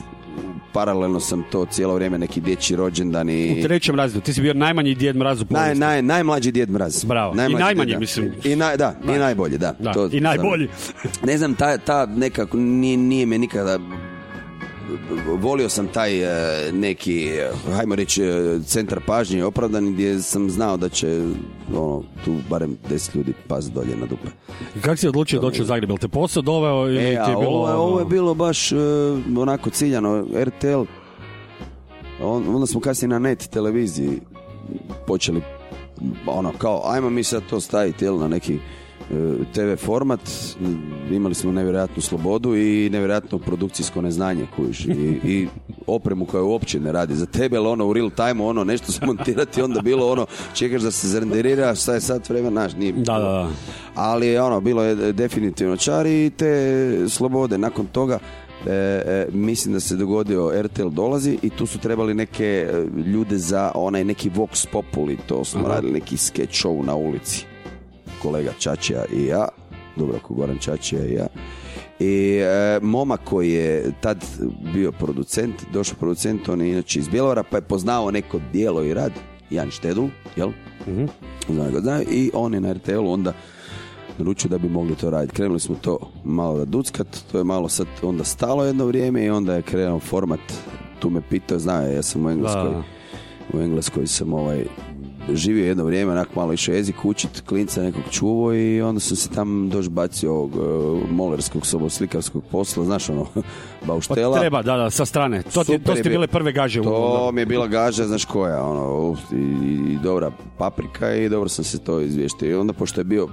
Paralelno sam to cijelo vrijeme neki dječji rođendan i... U trećem razredu, ti si bio najmanji djed mraz u Naj, povijesti. naj, najmlađi Djed Mraz. Bravo. I Najmlađi najmanji, djed, da. mislim. I naj, da, i najbolji, da. Da, To- i najbolji. ne znam, ta, ta nekako nije, nije me nikada volio sam taj e, neki, e, hajmo reći, e, centar pažnje opravdani gdje sam znao da će ono, tu barem 10 ljudi paziti dolje na dupe. I kako si odlučio doći u Zagreb? Jel te posao doveo ili E, ti je bilo... ovo, ono- ovo je bilo baš onako ciljano, RTL, on, onda smo kasnije na net televiziji počeli ono kao ajmo mi sad to staviti jel, na neki TV format, imali smo nevjerojatnu slobodu i nevjerojatno produkcijsko neznanje kužiš i, i opremu koja uopće ne radi za tebe, ali ono u real time ono nešto smontirati onda bilo ono čekaš da se zrenderira, šta je sad vremena, naš, nije Da, da, da. ali ono, bilo je definitivno čar i te slobode. Nakon toga e, e, mislim da se dogodio RTL dolazi i tu su trebali neke e, ljude za onaj neki Vox Populi, to smo radili neki sketch show na ulici. Kolega Čačija i ja, Dubravko Goran Čačija i ja. I e, momak koji je tad bio producent, došao producent, on je inače iz Bjelovara, pa je poznao neko dijelo i rad, Jan Štedul, jel? Ga znaju, i on je na RTL-u onda naručio da bi mogli to raditi. Krenuli smo to malo da duckat, to je malo sad onda stalo jedno vrijeme i onda je krenuo format, tu me pitao, znao je, ja sam u Engleskoj, Da. u Engleskoj sam ovaj, živio jedno vrijeme, onako malo išao jezik učit, klinca nekog čuvo i onda sam se tam doš bacio ovog uh, molerskog soboslikarskog posla, znaš ono, Pa bauštela. treba, da, da, sa strane. To, ti, to ste bile prve gaže u To mi je bila gaža, znaš koja, ono, i, i dobra paprika i dobro sam se to izvještio. I onda, pošto je bio,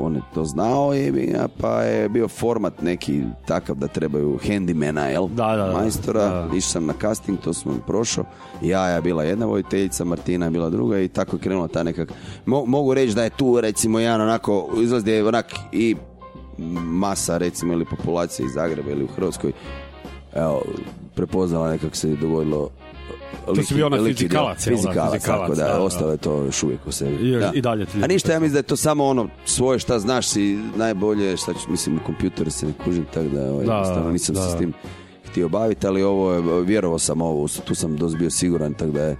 on je to znao, i, pa je bio format neki takav da trebaju handymana, jel? Da, da, da. Majstora, Da. išao sam na casting, to sam prošao. Ja je bila jedna vojiteljica, Martina je bila druga i tako je krenula ta nekak... Mo- mogu reći da je tu, recimo, jedan onako, izlaz je onak i masa, recimo, ili populacija iz Zagreba ili u Hrvatskoj evo, prepoznala nekako se dogodilo To si bio onaj fizikalac, fizikalac, Fizikalac, tako da, da, da. ostalo je to još uvijek u sebi. I još- Da. i dalje ti A ništa, ja mislim da je to samo ono svoje šta znaš si najbolje, šta ću, mislim, kompjuter se ne kužim, tako da, ovaj, Da, nisam da. se s tim htio baviti, ali ovo je, vjerovao sam ovo, tu sam dosta bio siguran, tako da je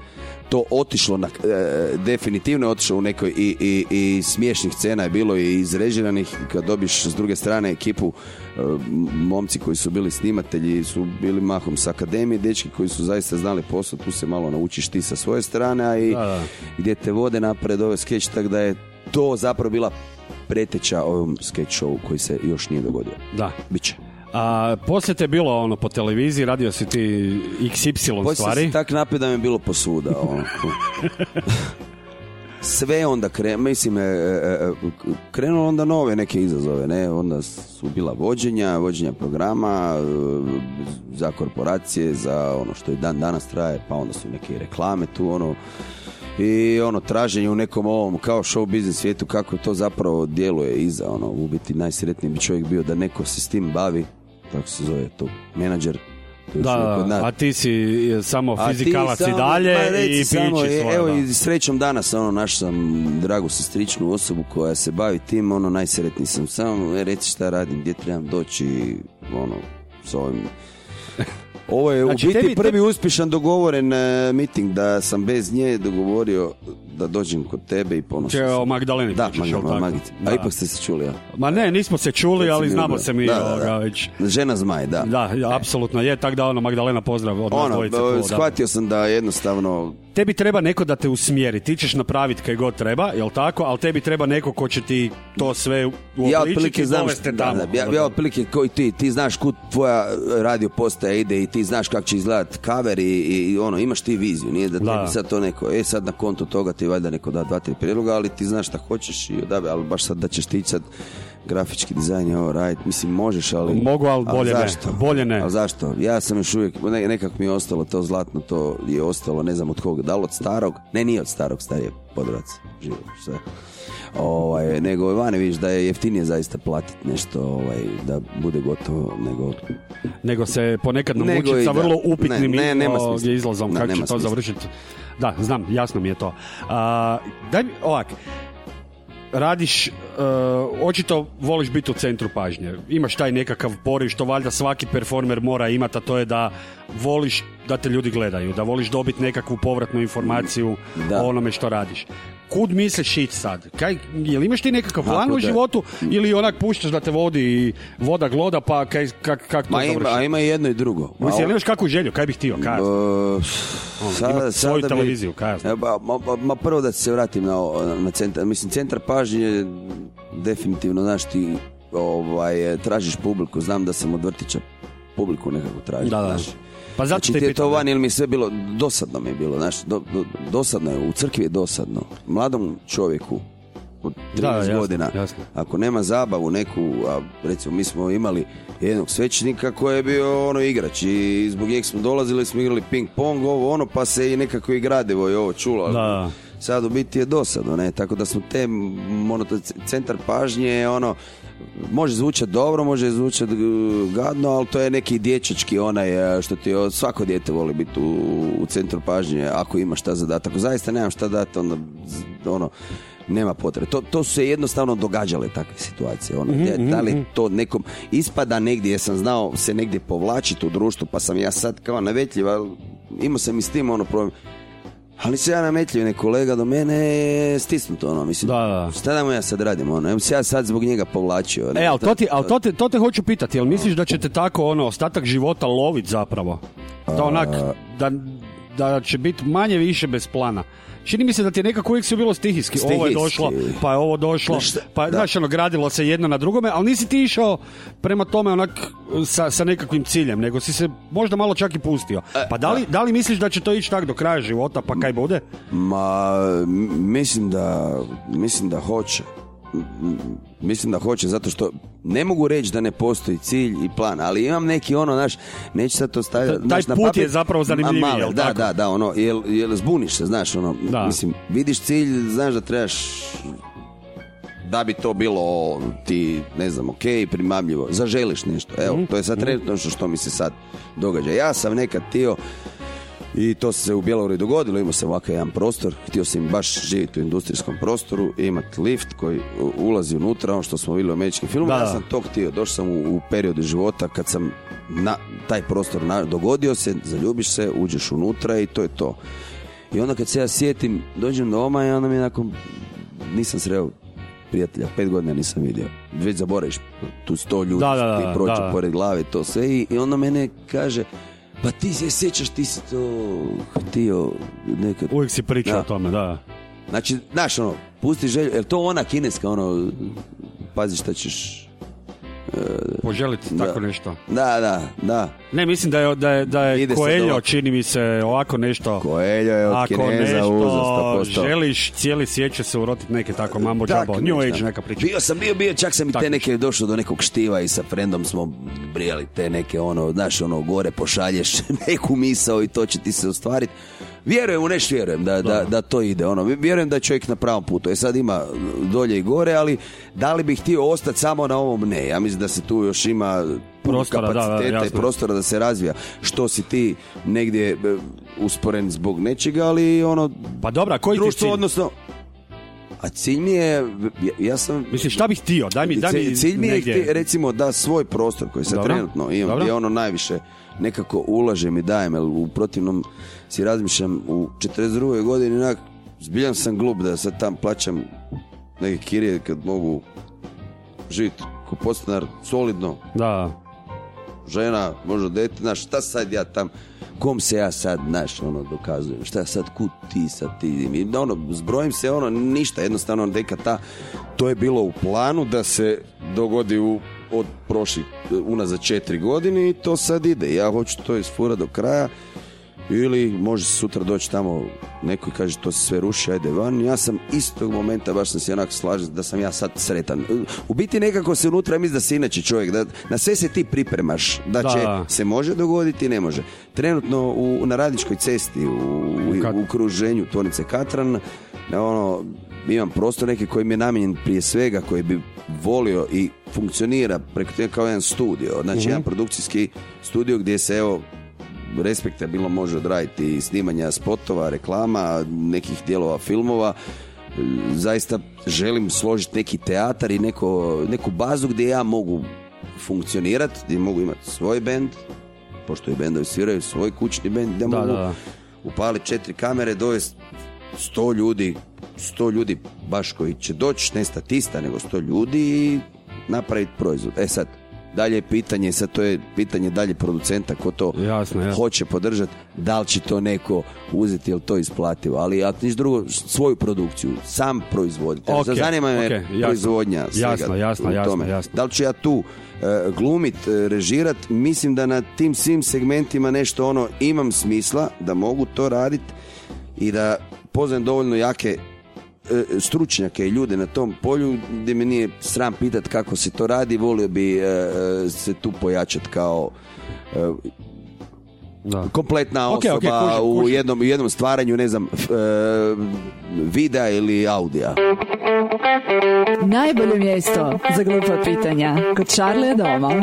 to otišlo, na, e, definitivno je otišlo u nekoj i, i, i smiješnih scena je bilo i izrežiranih, kad dobiš s druge strane ekipu, e, momci koji su bili snimatelji su bili mahom s akademije, dečki koji su zaista znali posao, tu se malo naučiš ti sa svoje strane, a i Da, da. gdje te vode napred ove skeč, tako da je to zapravo bila preteča ovom sketch koji se još nije dogodio. Da. Biće. A poslije te bilo ono po televiziji, radio si ti XY Poslije stvari. se tak napred da mi je bilo posuda. Ono. Sve onda kre, mislim, e, e, e, krenulo onda nove neke izazove, ne, onda su bila vođenja, vođenja programa za korporacije, za ono što i dan danas traje, pa onda su neke reklame tu, ono, i ono traženje u nekom ovom kao show biznis svijetu kako to zapravo djeluje iza ono u biti najsretniji bi čovjek bio da neko se s tim bavi tako se zove to menadžer Da, nas. a ti si samo fizikalac i dalje reci i samo, e, svoje. Evo da. i srećom danas, ono, naš sam dragu sestričnu osobu koja se bavi tim, ono, najsretniji sam samo, e, reci šta radim, gdje trebam doći, ono, s ovim... Ovo je Znači, u biti tebi- prvi uspješan dogovoren e, miting da sam bez nje dogovorio da dođem kod tebe i ponosan Če, o. Magdaleni Da, pričaš. A ipak ste se čuli, ja? Ma ne, nismo se čuli, ali znamo se mi Da, da, da. već. Žena zmaj, da. Da, apsolutno je, tako da ono, Magdalena pozdrav od nas Ono, dvojice. e, tu, da. shvatio sam da jednostavno Tebi treba neko da te usmjeri, ti ćeš napraviti kaj god treba, jel tako, ali tebi treba neko ko će ti to sve ja uobličiti otprilike i dovesti tamo. da, da, ja, ja otprilike koji ti, ti znaš kud tvoja radio postaja ide i ti znaš kako će izgledat cover i, i ono, imaš ti viziju, nije da, Da. tebi sad to neko, e sad na kontu toga ti valjda neko da dva, tri prijedloga, ali ti znaš šta hoćeš i odabe, ali baš sad da ćeš ti sad grafički dizajn je ovo raditi, mislim možeš, ali... Mogu, ali bolje ne. zašto? Bolje ne. Ali zašto? Ja sam još uvijek, ne, nekako mi je ostalo to zlatno, to je ostalo, ne znam od koga, da li od starog? Ne, nije od starog, stari je podrovac, živo, sve. Ovaj, nego vani vidiš da je jeftinije zaista platiti nešto ovaj, da bude gotovo nego Nego se ponekad namučiti sa vrlo upitnim Ne, ne, nema smisla. izlazom, Da, kako će to završiti. Da, znam, jasno mi je to. A, daj mi, ovak, radiš, e, očito voliš biti u centru pažnje. Imaš taj nekakav poriv što valjda svaki performer mora imati, a to je da voliš da te ljudi gledaju, da voliš dobiti nekakvu povratnu informaciju Da. o onome što radiš. Kud misliš ići sad? Kaj, jel imaš ti nekakav plan u da- životu ili onak puštaš da te vodi i voda gloda pa kaj, kak, kak to Ma ima, završi? a ima i jedno i drugo. Mislim, jel A imaš kakvu želju? Kaj bih htio? Kaj? ja? Uh, sada- imati svoju sada televiziju, kaj ja znam. Ma, ma- ma prvo da se vratim na, na centar, mislim centar pažnje je definitivno, znaš ti ovaj, tražiš publiku, znam da sam od vrtića publiku nekako tražio, Da, da. znaš. Pa zato Znači te je to van ili mi je sve bilo, dosadno mi je bilo, znaš, do, do- dosadno je, u crkvi je dosadno. Mladom čovjeku od 13 Da, jasno, godina, jasno. ako nema zabavu neku, a recimo mi smo imali jednog svećenika koji je bio ono igrač i zbog njeg smo dolazili, smo igrali ping pong, ovo ono, pa se i nekako i gradivo i ovo čulo. Da. Sad u biti je dosadno, ne, tako da smo te, ono, centar pažnje, je ono, može zvučati dobro, može zvučati uh, gadno, ali to je neki dječački onaj uh, što ti svako dijete voli biti u, u centru pažnje ako ima šta zadati. Ako zaista nemam šta dati, onda ono, nema potrebe. To, to su se jednostavno događale takve situacije. Ono, Mhm, gdje- da li to nekom ispada negdje, jer sam znao se negdje povlačiti u društvu, pa sam ja sad kao navetljiv, ali imao sam i s tim ono problem. Ali se ja nametljiv, ne kolega do mene je stisnuto, ono, mislim, Da, da. šta da mu ja sad radim, ono, evo se ja sad zbog njega povlačio. E, ali to, ti, ali to, te, to te hoću pitati, jel misliš da će te tako ono, ostatak života lovit zapravo? Da onak, da, da će biti manje više bez plana. Čini mi se da ti je nekako uvijek sve bilo stihijski. Ovo je Stihijski. došlo, pa je ovo došlo, pa da. znaš ono, gradilo se jedno na drugome, ali nisi ti išao prema tome onak sa, sa nekakvim ciljem, nego si se možda malo čak i pustio. E, Pa da li, da li misliš da će to ići tak do kraja života, pa kaj bude? Ma, mislim da, mislim da hoće. Mislim da hoće, zato što ne mogu reći da ne postoji cilj i plan, ali imam neki ono, znaš, neću sad to staviti... Taj na put papir. je zapravo zanimljiviji, jel Da, tako? da, da, ono, jel, jel zbuniš se, znaš, ono, Da. mislim, vidiš cilj, znaš da trebaš da bi to bilo ti, ne znam, ok, primamljivo, zaželiš nešto. Evo, Mhm. to je sad trenutno što, što mi se sad događa. Ja sam nekad htio i to se u Bjelovaru i dogodilo, imao sam ovakav jedan prostor, htio sam baš živjeti u industrijskom prostoru, imati lift koji ulazi unutra, ono što smo vidjeli u američkim filmovima, Da, ja sam to htio, došao sam u, u periodu života kad sam na taj prostor na, dogodio se, zaljubiš se, uđeš unutra i to je to. I onda kad se ja sjetim, dođem doma i onda mi nakon, nisam sreo prijatelja, pet godina nisam vidio. Već zaboraviš tu sto ljudi, Da, da, da, ti da. pored glave, to sve i, i onda mene kaže, pa ti se sjećaš, ti si to htio nekad. Uvijek si pričao o tome, da. Znači, znaš ono, pusti želju, jel to ona kineska, ono, pazi šta ćeš... Poželiti Da. tako nešto. Da, da, da. Ne, mislim da je, da je, da je Ide dole. čini mi se, ovako nešto... Koeljo je od Ako Kineza nešto 100%. želiš, cijeli svijet će se urotiti neke tako mambo Tak džabo. New. Age neka priča. Bio sam bio, bio, čak sam i Tak te neke došao do nekog štiva i sa frendom smo brijali te neke ono, znaš, ono, gore pošalješ neku misao i to će ti se ostvariti. Vjerujem u nešto, vjerujem da, da, da to ide. Ono, vjerujem da je čovjek na pravom putu. E sad ima dolje i gore, ali da li bih htio ostati samo na ovom? Ne. Ja mislim da se tu još ima Prostora, da, da, kapaciteta i prostora da se razvija. Što si ti negdje e, usporen zbog nečega, ali ono, Pa dobra, koji ti je društvo, cilj? odnosno, a cilj mi je, ja, ja sam... Mislim, šta bih htio? Daj mi, daj mi Cilj- Cilj mi je recimo da svoj prostor koji sad Dobro. trenutno imam, Dobro. gdje ono najviše nekako ulažem i dajem, jer u protivnom si razmišljam u 42. godini onak, zbiljan sam glup da sad tam plaćam neke kirije kad mogu živjeti ko podstanar solidno, Da. žena, možda dete, znaš, šta sad ja tam, kom se ja sad, znaš, ono, dokazujem, šta sad, kud ti sad ti, i ono, zbrojim se, ono, ništa, jednostavno, neka ta, to je bilo u planu da se dogodi u, od prošlih, unazad četiri godine i to sad ide, ja hoću to isfura do kraja Ili može sutra doći tamo neko i kaže to se sve ruši, ajde van. Ja sam istog momenta, baš sam se onako slažem da sam ja sad sretan. U biti nekako se unutra misli da si inače čovjek, da na sve se ti pripremaš, da, Da. će se može dogoditi, ne može. Trenutno u, na Radičkoj cesti, u, u, u okruženju tvornice Katran, ono, imam prostor neki koji mi je namijenjen prije svega, koji bi volio i funkcionira preko toga kao jedan studio, znači jedan produkcijski studio gdje se evo respektabilno može odraditi snimanja spotova, reklama, nekih dijelova filmova. Zaista želim složiti neki teatar i neko, neku bazu gdje ja mogu funkcionirati, gdje mogu imati svoj bend, pošto i bendovi sviraju svoj kućni bend, gdje Da, mogu da, da. upaliti četiri kamere, dovesti sto ljudi, sto ljudi baš koji će doći, ne statista, nego sto ljudi i napraviti proizvod. E sad, dalje je pitanje, sad to je pitanje dalje producenta, ko to Jasno, jasno. hoće podržati, da li će to neko uzeti, je li to isplativo, ali ako niš drugo, svoju produkciju, sam proizvoditi. Ok, Zanima me ok, jasno. proizvodnja Jasno, jasno, jasno, jasno. Da li ću ja tu e, glumit, e, režirat, mislim da na tim svim segmentima nešto ono imam smisla, da mogu to radit i da poznajem dovoljno jake e, stručnjake i ljude na tom polju gdje me nije sram pitat kako se to radi, volio bi e, se tu pojačat kao e, Da. kompletna Ok, ok, osoba kužim, u kužim. jednom, u jednom stvaranju, ne znam, videa ili audija. Najbolje mjesto za glupa pitanja. Kod Charlie doma.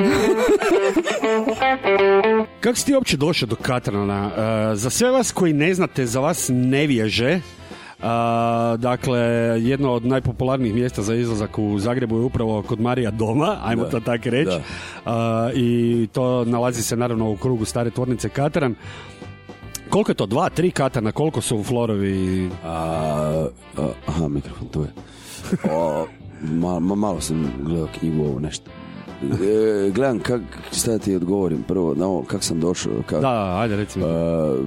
Kako si ti uopće došao do Katrana? E, za sve vas koji ne znate, za vas nevježe, e, dakle, jedno od najpopularnijih mjesta za izlazak u Zagrebu je upravo kod Marija doma, ajmo Da, to tako reći. E, I to nalazi se naravno u krugu stare tvornice Katran. Koliko je to? Dva, tri katana? Koliko su Florovi? A, aha, mikrofon tu je. O, ma, ma- malo sam gledao knjigu ovo nešto. E, gledam kak, šta ti odgovorim prvo na ovo, kak sam došao. Kak, Da, ajde recimo. A,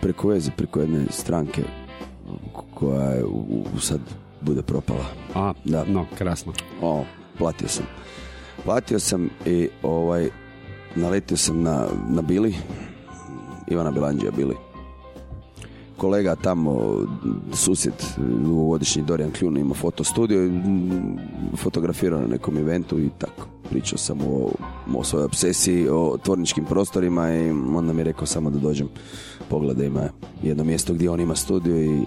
preko veze, preko jedne stranke ko- koja je u, u- sad bude propala. A, da. no, krasno. O, platio sam. Platio sam i ovaj, naletio sam na, na Bili, Ivana Bilanđija Bili. Kolega tamo, susjed, dugogodišnji Dorijan Kljun ima fotostudio, i, mm, fotografirao na nekom eventu i tako. Pričao sam o, o svojoj obsesiji, o tvorničkim prostorima i onda mi je rekao samo da dođem pogledaj ima jedno mjesto gdje on ima studio i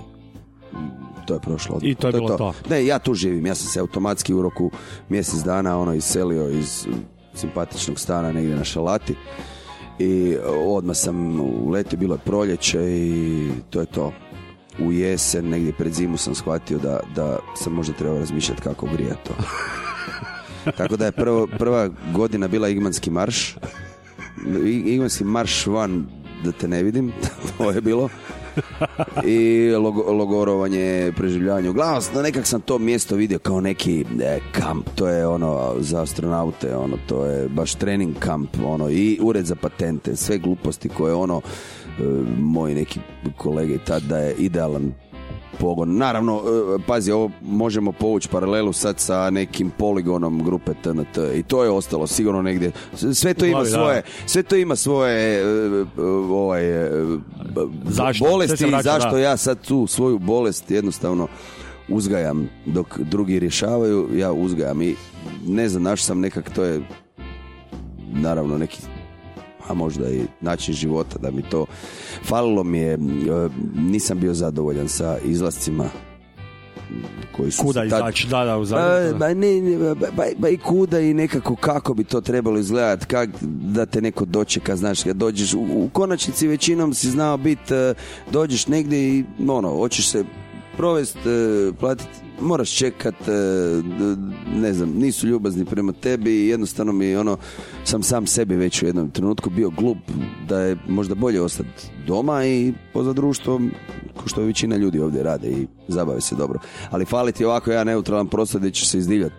to je prošlo. I to je bilo to. Ne, ja tu živim, ja sam se automatski u roku mjesec dana ono iselio iz simpatičnog stana negdje na Šalati i odmah sam uletio, bilo je proljeće i to je to. U jesen, negdje pred zimu sam shvatio da, da sam možda trebao razmišljati kako grijati to. Tako da je prvo, prva godina bila Igmanski marš. Igmanski marš van da te ne vidim, to je bilo. I logo, logorovanje, preživljavanje. Uglavnom, nekak sam to mjesto vidio kao neki e, kamp. To je ono za astronaute, ono, to je baš trening kamp, ono, i ured za patente, sve gluposti koje ono, e, moji neki kolege tad da je idealan pogon. Naravno, e, pazi, ovo možemo povući paralelu sad sa nekim poligonom grupe TNT i to je ostalo sigurno negdje. Sve to ima da. svoje, sve to ima svoje e, e, ovaj, Zašto? Bolesti i zašto da. ja sad tu svoju bolest jednostavno uzgajam dok drugi rješavaju, ja uzgajam i ne znam, naš sam nekak, to je naravno neki a možda i način života da mi to falilo mi je e, nisam bio zadovoljan sa izlascima koji su Kuda izaći? Da, da, u Pa, Zagrebu. ba, ne, ne, ba, ba, ba i kuda i nekako kako bi to trebalo izgledati, kak da te neko dočeka, znaš, kad dođeš, u, u konačnici većinom si znao biti, dođeš negdje i ono, hoćeš se provest, e, platiti, moraš čekat, e, ne znam, nisu ljubazni prema tebi i jednostavno mi ono, sam sam sebi već u jednom trenutku bio glup da je možda bolje ostati doma i poza društvo ko što većina ljudi ovdje rade i zabave se dobro. Ali fali ti ovako jedan neutralan prostor gdje će se izdivljati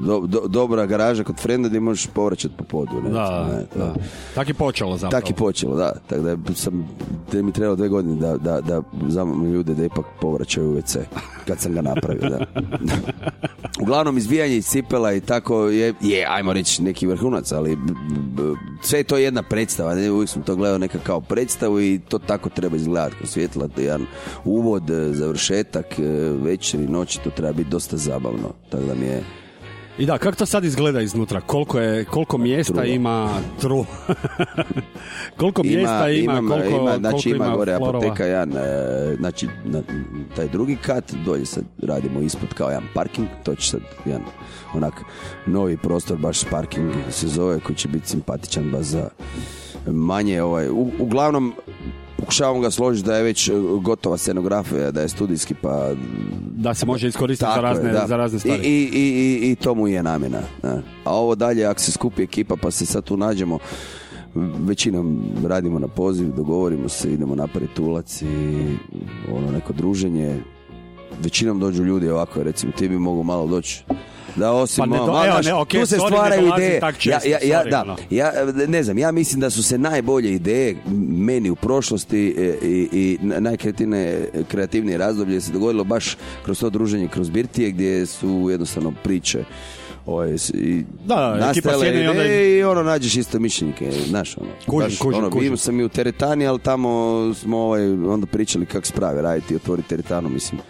do, do- dobra garaža kod frenda gdje možeš povraćati po podu. Ne, Da, ne, to- da. Tak je počelo zapravo. tak je počelo, da. Tako da sam, da mi trebalo dve godine da, da, da zamam ljude da ipak povraćaju u WC. Kad sam ga napravio, da. Uglavnom, izbijanje iz cipela i tako je, je, ajmo reći, neki vrhunac, ali ali sve je to jedna predstava, ne, uvijek sam to gledao neka kao predstavu i to tako treba izgledati kroz svjetla, jedan uvod, e, završetak, e, večer i noć, to treba biti dosta zabavno, tako da mi je I da, kako to sad izgleda iznutra? Koliko, je, koliko mjesta Trulo. ima tru? koliko mjesta ima, imam, koliko, ima, znači koliko ima, gore florova? apoteka jedan, znači na, taj drugi kat, dolje sad radimo ispod kao jedan parking, to će sad jedan onak novi prostor, baš parking se zove, koji će biti simpatičan baš za manje, ovaj, u, uglavnom pokušavam ga složiti da je već e, gotova scenografija, da je studijski, pa Da se može iskoristiti za je, razne, da. za razne stvari. I, i, i, i, i to mu je namjena. da. A ovo dalje, ako se skupi ekipa pa se sad tu nađemo, većinom radimo na poziv, dogovorimo se, idemo napraviti ulac i ono neko druženje. Većinom dođu ljudi ovako, recimo ti bi mogu malo doći da osim Pa ne malo- do- malo, evo, ne, okej, tu se stvaraju ideje. često, ja, ja, sorry, da, ono. ja ne znam, ja mislim da su se najbolje ideje meni u prošlosti e, i, i najkreativnije kreativnije razdoblje se dogodilo baš kroz to druženje kroz birtije gdje su jednostavno priče ovaj, s- i Da, da, ekipa nastale sjedne i onda- i ono nađeš isto mišljenike, znaš ono. Kužim, baš, kužim, ono, kužim. bio sam i u teretani, ali tamo smo ovaj, onda pričali kako se pravi raditi i otvoriti teretanu, mislim.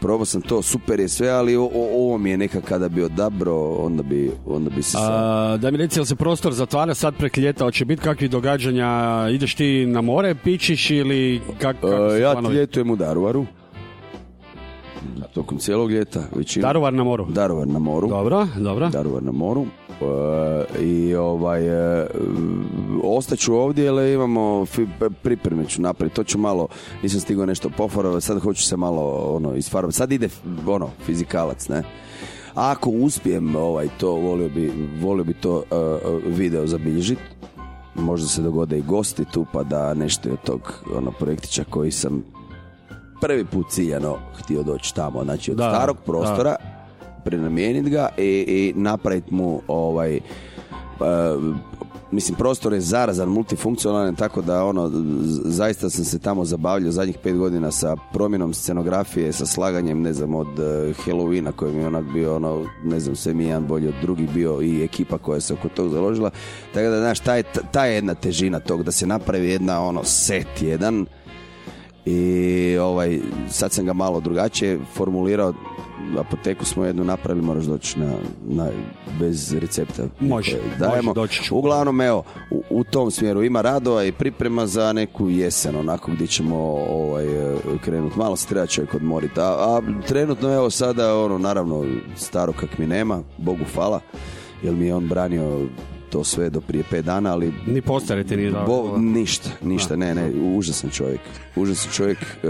Probao sam to, super je sve, ali o, ovo mi je nekak kada bi odabro, onda bi, onda bi se... sam- A, da mi reci, jel se prostor zatvara sad prek ljeta, hoće biti kakvih događanja, ideš ti na more, pičiš ili kak, kako E, su ja planovi? ljetujem u Daruvaru. Tokom cijelog ljeta. Većina. Daruvar na moru. Daruvar na moru. Dobro, dobro. Daruvar na moru. E, I ovaj, e, ostaću ovdje, jer imamo pripreme ću napraviti. To ću malo, nisam stigao nešto pofarovati, sad hoću se malo ono, isfarovati. Sad ide ono, fizikalac, ne? Ako uspijem ovaj, to, volio bi, volio bi to e, video zabilježiti. Možda se dogode i gosti tu, pa da nešto od tog ono, projektića koji sam prvi put ciljano htio doći tamo, znači od Da, starog da. Prenamijeniti ga i, i napraviti mu ovaj pa, mislim prostor je zarazan, multifunkcionalan tako da ono zaista sam se tamo zabavljao zadnjih pet godina sa promjenom scenografije, sa slaganjem ne znam od uh, Halloweena koji mi onak bio ono ne znam sve mi je jedan bolji od drugih bio i ekipa koja se oko tog založila. Tako da znaš ta je, ta je jedna težina tog da se napravi jedna ono set jedan i ovaj, sad sam ga malo drugačije formulirao apoteku smo jednu napravili, moraš doći na, na, bez recepta. Može, Koje može, doći ću. Uglavnom, evo, u, u tom smjeru ima radova i priprema za neku jesen, onako gdje ćemo ovaj, krenuti. Malo se treba čovjek odmoriti. A, a trenutno, evo sada, ono, naravno, staro kak mi nema, Bogu hvala, jer mi je on branio to sve do prije pet dana, ali Ni postare ti nije dao. Bo, ništa, ništa, ne, ne, užasan čovjek. Užasan čovjek, e,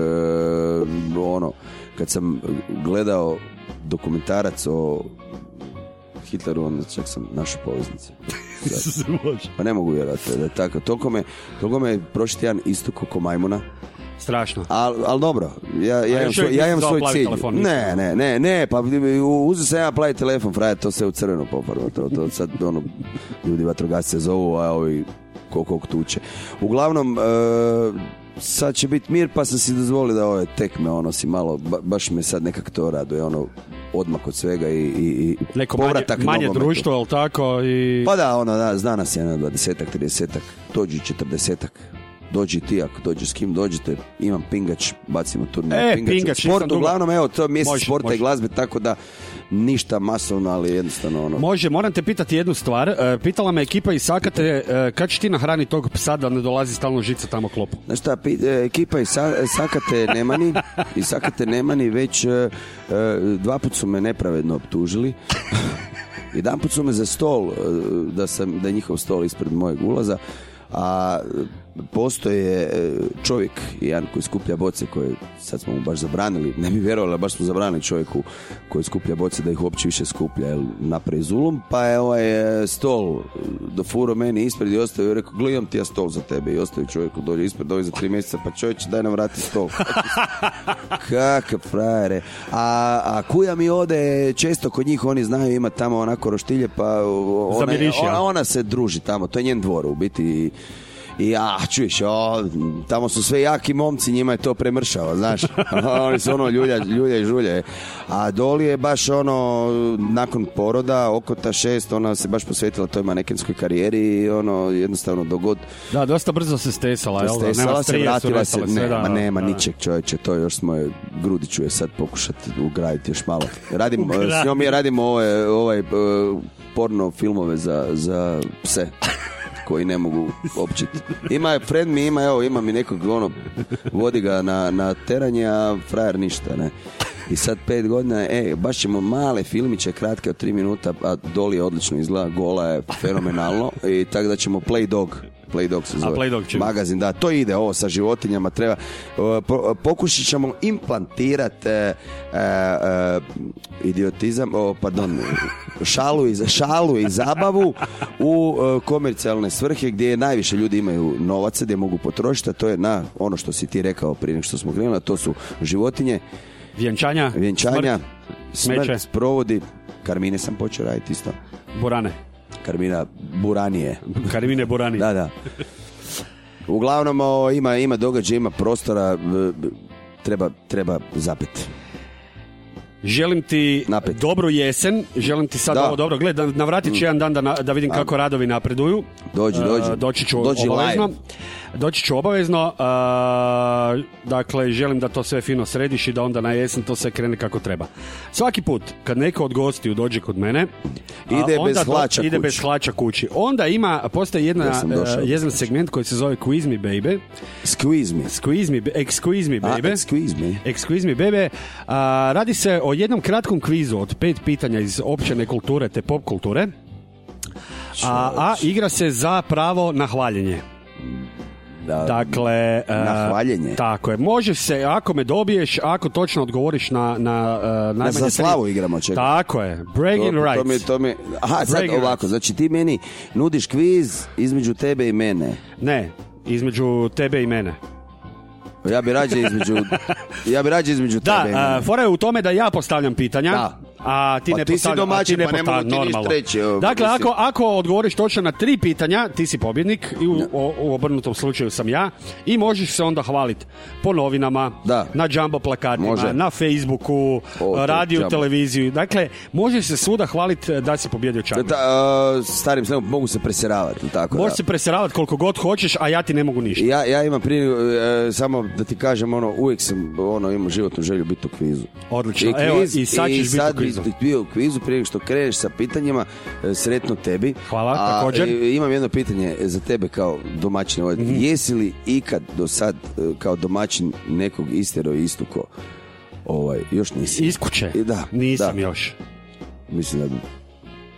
ono, kad sam gledao dokumentarac o Hitleru, onda čak sam našao poveznice. Pa ne mogu vjerovati da je tako. Toliko me, toliko me prošli tjedan istuko ko majmuna. Strašno. Ali al dobro, ja, ja, imam svoj, ja imam svoj cilj. telefon, ne, ne, ne, ne, pa uzeo sam ja plavi telefon, frajer, to se u crveno poparno. To, to sad ono, ljudi vatrogasci se zovu, a ovi koliko tuče. Uglavnom, e, sad će biti mir, pa sam si dozvolio da ove tekme, ono, si malo, ba- baš me sad nekako to raduje, ono, odmak od svega i, i, i Neko manje, povratak manje nogometu. društvo, jel tako? I... Pa da, ono, da, zna nas je na 20-ak, 30-ak, dođi 40-ak. Dođi ti ako dođe s kim dođete, imam pingač, bacimo turnir E, pingač. pingač, Sport, uglavnom, evo, to je mjesec Može, sporta može. i glazbe, tako da ništa masovno, ali jednostavno ono. Može, moram te pitati jednu stvar. E, pitala me ekipa iz Sakate, e, kad će ti nahrani tog psa da ne dolazi stalno žica tamo klopu? Znaš šta, e, ekipa iz Sa- Sakate Nemani, iz Sakate Nemani već dva put su me nepravedno optužili. Jedan put su me za stol, da, sam, da je njihov stol ispred mojeg ulaza, a postoje e, čovjek, jedan koji skuplja boce koje sad smo mu baš zabranili, ne bi vjerovali, ali baš smo zabranili čovjeku koji skuplja boce da ih uopće više skuplja, jer napravi zulum, pa je ovaj e, stol dofuro meni ispred i ostavio i rekao, gledam ti ja stol za tebe i ostavio čovjeku dolje ispred ovaj za tri mjeseca, pa čovječe daj nam vrati stol. Kakav frajere. A, a kuja mi ode često kod njih, oni znaju ima tamo onako roštilje, pa ona, ona, ona se druži tamo, to je njen dvor u biti i, ja, čuješ, o, tamo su sve jaki momci, njima je to premršao, znaš. Oni su ono ljulja, ljulja i žulje. A Doli je baš ono, nakon poroda, okota šest, ona se baš posvetila toj manekenskoj karijeri i ono, jednostavno dogod Da, dosta brzo se stesala, jel stesala Nema se, vratila se, nestale sve, da, ma nema da. ničeg čovječe, to još smo je, grudi ću je sad pokušati ugraditi još malo. Radim, s njom je radimo ovaj, ovaj eh, porno filmove za, za pse koji ne mogu općiti. Ima je, friend mi ima, evo, ima mi nekog, ono, vodi ga na, na teranje, a frajer ništa, ne. I sad pet godina, e, baš ćemo male filmiće, kratke od tri minuta, a Doli je odlično izgleda, gola je fenomenalno i tako da ćemo Play Dog Play Dog se zove. Dog će- Magazin, da, to ide, ovo sa životinjama treba. e, po- Pokušat ćemo implantirati e, e, e, idiotizam, o, pardon, šalu i, šalu i zabavu u e, komercijalne svrhe gdje najviše ljudi imaju novaca, gdje mogu potrošiti, a to je na ono što si ti rekao prije nego što smo krenuli, a to su životinje, Vjenčanja, vjenčanja, Smeće. smrt, sprovodi, Karmine sam počeo raditi isto. smrt, burane. Karmina Buranije. Karimine burani. Da, da. Uglavnom o, ima, ima događaja, ima prostora, v- treba, treba zapeti. Želim ti Napet. dobru jesen, želim ti sad Da. Mm. ovo dobro. Gled, da, navratit ću jedan dan da, da vidim kako radovi napreduju. Dođi, E, dođi. doći ću Dođi obavezno. live. Doći ću obavezno. e, dakle, želim da to sve fino središ i da onda na jesen to sve krene kako treba. Svaki put kad neko od gostiju dođe kod mene, a, Ide onda bez do- hlača ide kući. bez hlača kući. Onda ima, postoji jedna, Ja e, jedan segment koji se zove Quiz Me Baby. Squeeze me. Squeeze me, excuse me, A, baby. excuse me. Excuse me, bebe. A, radi se o jednom kratkom kvizu od pet pitanja iz općene kulture te pop kulture. A, a igra se za pravo na hvaljenje. Da, Dakle, e, Na hvaljenje? Tako je. Može se, ako me dobiješ, ako točno odgovoriš na... na, e, najmanje za tri- slavu igramo, čekaj. Tako je. Bragging to, rights. to mi, to mi, aha, sad Bragging ovako, rights. znači ti meni nudiš kviz između tebe i mene. Ne, između tebe i mene. Ja bi rađe između, ja bi rađe između Da, tebe i mene. a, fora je u tome da ja postavljam pitanja, Da. A ti Pa ne ti si a domaćin, ti ne pa ne mogu postavlja- ti ništa normalno. reći, evo, Dakle, mislim. ako, ako odgovoriš točno na tri pitanja, ti si pobjednik i u, o- u obrnutom slučaju sam ja i možeš se onda hvaliti po novinama, Da. na jumbo plakatima, Može. na Facebooku, O, radiju, jumbo. televiziju. Dakle, možeš se svuda hvaliti da si pobjedio da, a, starim snom mogu se preseravati, tako Možeš da. se preseravati koliko god hoćeš, a ja ti ne mogu ništa. Ja, ja imam prije, e, samo da ti kažem, ono, uvijek sam ono, imao životnu želju biti u kvizu. Odlično. Evo, i sad ćeš biti u sad bi kvizu. ti bio u kvizu prije što kreneš sa pitanjima, e, sretno tebi. Hvala, A, također. e, imam jedno pitanje za tebe kao domaćin. Ovaj, Mhm. Jesi li ikad do sad e, kao domaćin nekog istero istuko? Ovaj, još nisi. Iz kuće? I Da, Nisam da. još. Mislim da bi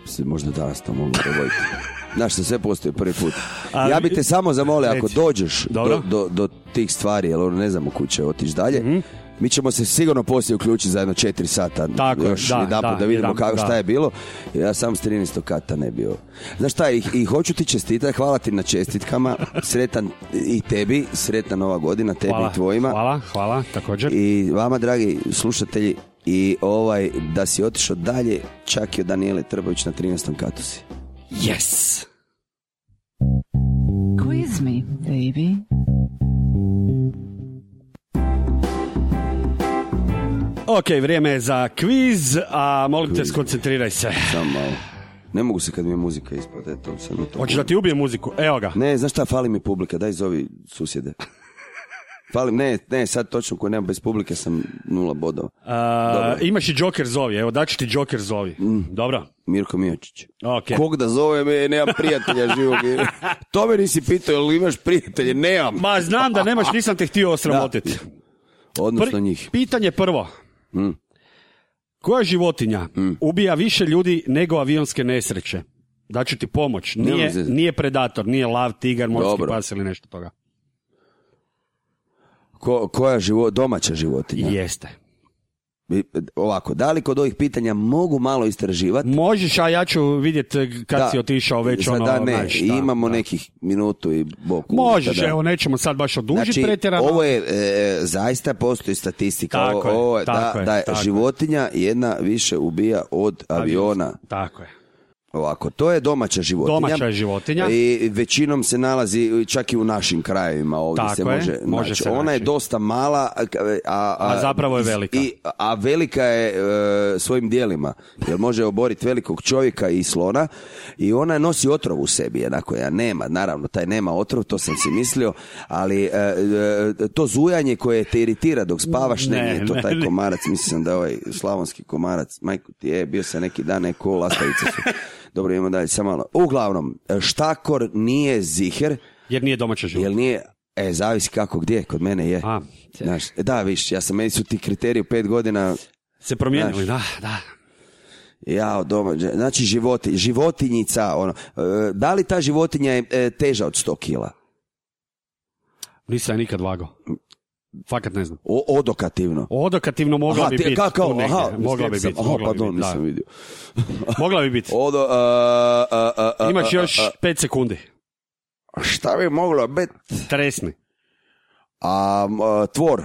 se možda danas to moglo dogoditi. Znaš što sve postoji prvi put. Ali- ja bi te samo zamolio ako dođeš do, do, do tih stvari, jer ono ne znamo kud će otići dalje, mi ćemo se sigurno poslije uključiti zajedno četiri sata. Tako još da, da, da, vidimo kako, da. šta je bilo. Ja sam s 13. kata ne bio. Znaš šta, i, i hoću ti čestitati, hvala ti na čestitkama, sretan i tebi, sretna nova godina, tebi Hvala, i tvojima. hvala, hvala, također. I vama, dragi slušatelji, i ovaj, da si otišao dalje, čak i od Danijele Trbović na 13. katu si. Yes! Quiz me, baby. Ok, vrijeme je za kviz, a molim te skoncentriraj se. Samo malo. Ne mogu se kad mi je muzika ispod, eto, sad mi to... Hoćeš da ti ubijem muziku? Evo ga. Ne, znaš šta, fali mi publika, daj zovi susjede. Fali, ne, ne, sad točno ko nema bez publike sam nula bodova. A, Dobro. imaš i Joker zovi, evo daću ti Joker zovi. Dobro. Mirko Miočić. Ok. Kog da zove me, nemam prijatelja živog. to me nisi pitao, jel imaš prijatelje? Nemam. Ma znam da nemaš, nisam te htio osramotiti. Odnosno njih. Pitanje prvo. Mm. Koja životinja ubija više ljudi nego avionske nesreće? Daću ti pomoć. Nije, predator, nije lav, tigar, morski Dobro. pas ili nešto toga. Ko, koja živo, domaća životinja? Jeste. Ovako, da li kod ovih pitanja mogu malo istraživati? Možeš, a ja ću vidjeti kad si otišao već ono... da, ne, znaš, i da, imamo da. nekih minutu i boku. Možeš, da, da. evo, nećemo sad baš odužiti Znači, pretjerano. ovo je, e, zaista postoji statistika, Tako ovo, je, ovo tako da, je, da tako je. životinja jedna više ubija od aviona. Tako je. Ovako, to je domaća životinja. Domaća je životinja. I većinom se nalazi čak i u našim krajevima ovdje Tako se je, može, može naći. se Ona je naći. dosta mala, a, a, A zapravo je velika. I, a velika je e, svojim dijelima, jer može oboriti velikog čovjeka i slona i ona nosi otrov u sebi, jednako ja nema, naravno, taj nema otrov, to sam si mislio, ali e, e, to zujanje koje te iritira dok spavaš, ne, Ne, nije to ne, taj ne. komarac, mislim da je ovaj slavonski komarac, majku ti je, bio sam neki dan, neko lastavice su. Dobro, idemo dalje, samo malo. Uglavnom, štakor nije ziher, Jer nije domaća životinja. nije, e, zavisi kako gdje, kod mene je. A, Znaš, da, viš, ja sam, meni su ti kriteriji u pet godina, se promijenili, da, da. ja doma, znači životi, životinjica, ono, e, da li ta životinja je e, teža od 100 kila? Nisam nikad vagao. Fakat ne znam. O, odokativno. Odokativno mogla Aha, bi ti- biti. kako? Aha, mogla bi biti. aha, mogla bi pardon, biti, da. nisam vidio. Mogla bi biti. Odo, a, a, a, a, Imaš a, još a, pet sekundi. a, šta bi moglo biti? Tresni. A, a, tvor.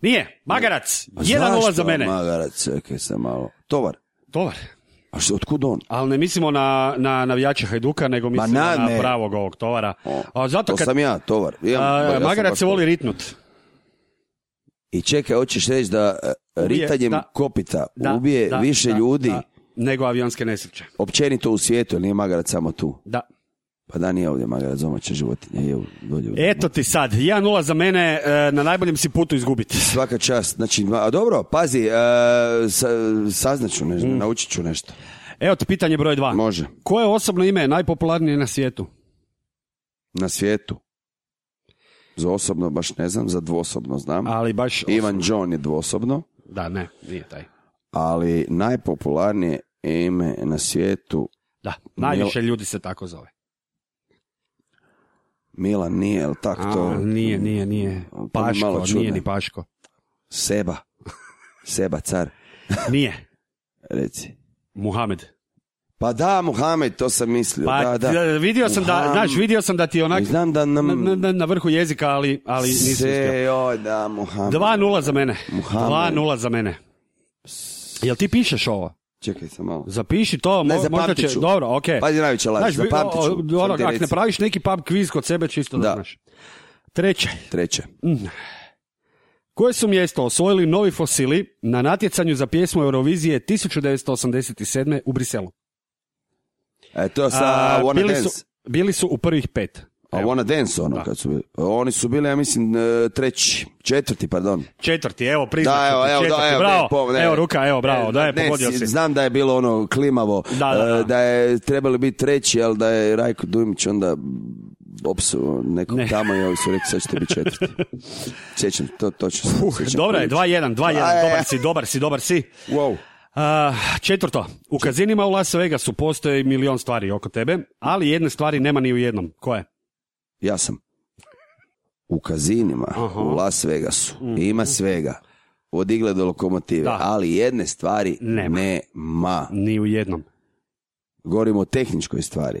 Nije, magarac. A 1-0 za mene. Magarac, čekaj se malo. Tovar. Tovar. A što, otkud on? Ali ne mislimo na, na navijače Hajduka, nego mislimo na- na, pravog ovog tovara. A zato To kad sam ja, tovar. A, ja sam magarac se voli ritnut. I čekaj, hoćeš reći da e, ritanjem da. kopita Da, ubije da, više ljudi nego avionske nesreće. općenito u svijetu, nije magarac samo tu. Da. Pa da nije ovdje magarac domaća životinja. Je dolje Eto ti sad, 1-0 za mene, e, na najboljem si putu izgubiti. Svaka čast. Znači, a dobro, pazi, e, sa, saznaću nešto, Mm. naučit ću nešto. Evo ti pitanje broj 2. Može. Koje osobno ime je najpopularnije na svijetu? Na svijetu. Za osobno baš ne znam, za dvosobno znam. Ali baš... Ivan John je dvosobno, Da, ne, nije taj. ali najpopularnije ime na svijetu Da, najviše ljudi se tako zove. Milan nije, jel tak to? A, nije, nije, nije. Paško, nije ni Paško. Seba. Seba, car. Nije. Reci. Muhamed. Pa da, Muhamed, to sam mislio. Pa da, da. vidio sam da, znaš, vidio sam da ti je onak znam da nam... na, na, na vrhu jezika, ali, ali nisi uspio. Joj, da, Muhamed. 2-0 za mene. Muhamed. 2-0 za mene. Jel ti pišeš ovo? Čekaj sam malo. Zapiši to, Ne, mo- možda će... Dobro, okej. Pazi najveća laž, zapamtit ću. o- o- Sad ono, ako ne praviš neki pub kviz kod sebe, čisto da, Da. znaš. Treće. Treće. Koje su mjesto osvojili novi fosili na natjecanju za pjesmu Eurovizije 1987. u Briselu? E, to sa A, Wanna bili, Dance. su, bili su u prvih pet. A Wanna Dance, ono, Da. kad su bili. Oni su bili, ja mislim, e, treći, četvrti, pardon. Četvrti, evo, priznat Da, evo, evo, četvrti, da, evo, bravo, po- ne. evo, ruka, evo, bravo, da je, Ne, pogodio si-. Znam da je bilo ono klimavo, Da, da, da. e, da je trebali biti treći, ali da je Rajko Dujmić onda opsuo nekog Ne. tamo i ovi su rekli sad ćete biti četvrti. Sjećam, to točno Uh, dobro je, priče. 2-1, 2-1, A, je. dobar si, dobar si, dobar si. Wow. A, četvrto, u kazinima u Las Vegasu postoji milion stvari oko tebe, ali jedne stvari nema ni u jednom. Koje? Ja sam u kazinima Aha. u Las Vegasu. Ima svega. Od igle do lokomotive. Da. Ali jedne stvari Nema. nema. Ni u jednom. Govorimo o tehničkoj stvari.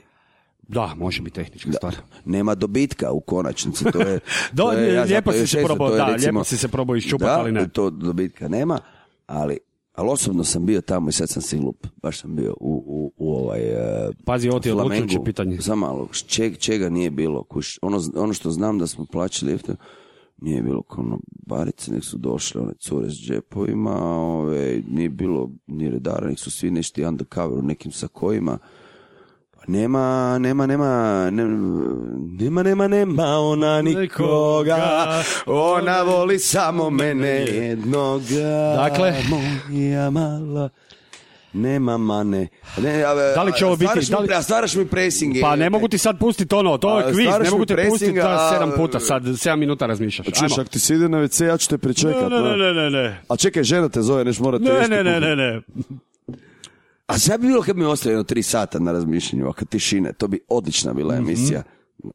Da, može biti tehnička stvar. Nema dobitka u konačnici. To je, Do, to je- ja lijepo si se probao, da, recimo- lijepo si se probao iščupati, da, ali ne. to dobitka nema, ali, ali osobno sam bio tamo i sad sam si glup. Baš sam bio u, u, u ovaj... e, Pazi, ovo ti je pitanje. Za malo, čeg, čega nije bilo? Kuš, ono, ono što znam da smo plaćali lifte, nije bilo konobarice, nek su došle one cure s džepovima, ove, nije bilo ni redara, nek su svi nešto undercover u nekim sakojima. Pa nema, nema, nema, ne- nema, nema, nema ona nikoga, ona voli samo mene jednoga. Dakle? moja mala, nema mane. Ne, a, Da li će ovo biti- stvaraš mi da li- pre- a stvaraš mi pressing. Pa ne mogu ti sad pustiti ono, to je kviz, ne mogu mi te pressing, pustiti a- sedam puta, sad sedam minuta razmišljaš. Čuš, Ajmo. ako ti se ide na WC, ja ću te pričekat. Ne, ne, ne, ne, ne. A čekaj, žena te zove, neš morate Ne, ne, ne, ne, ne. A sad bi bilo kad mi ostaje jedno tri sata na razmišljanju, oko tišine, to bi odlična bila Mhm. emisija.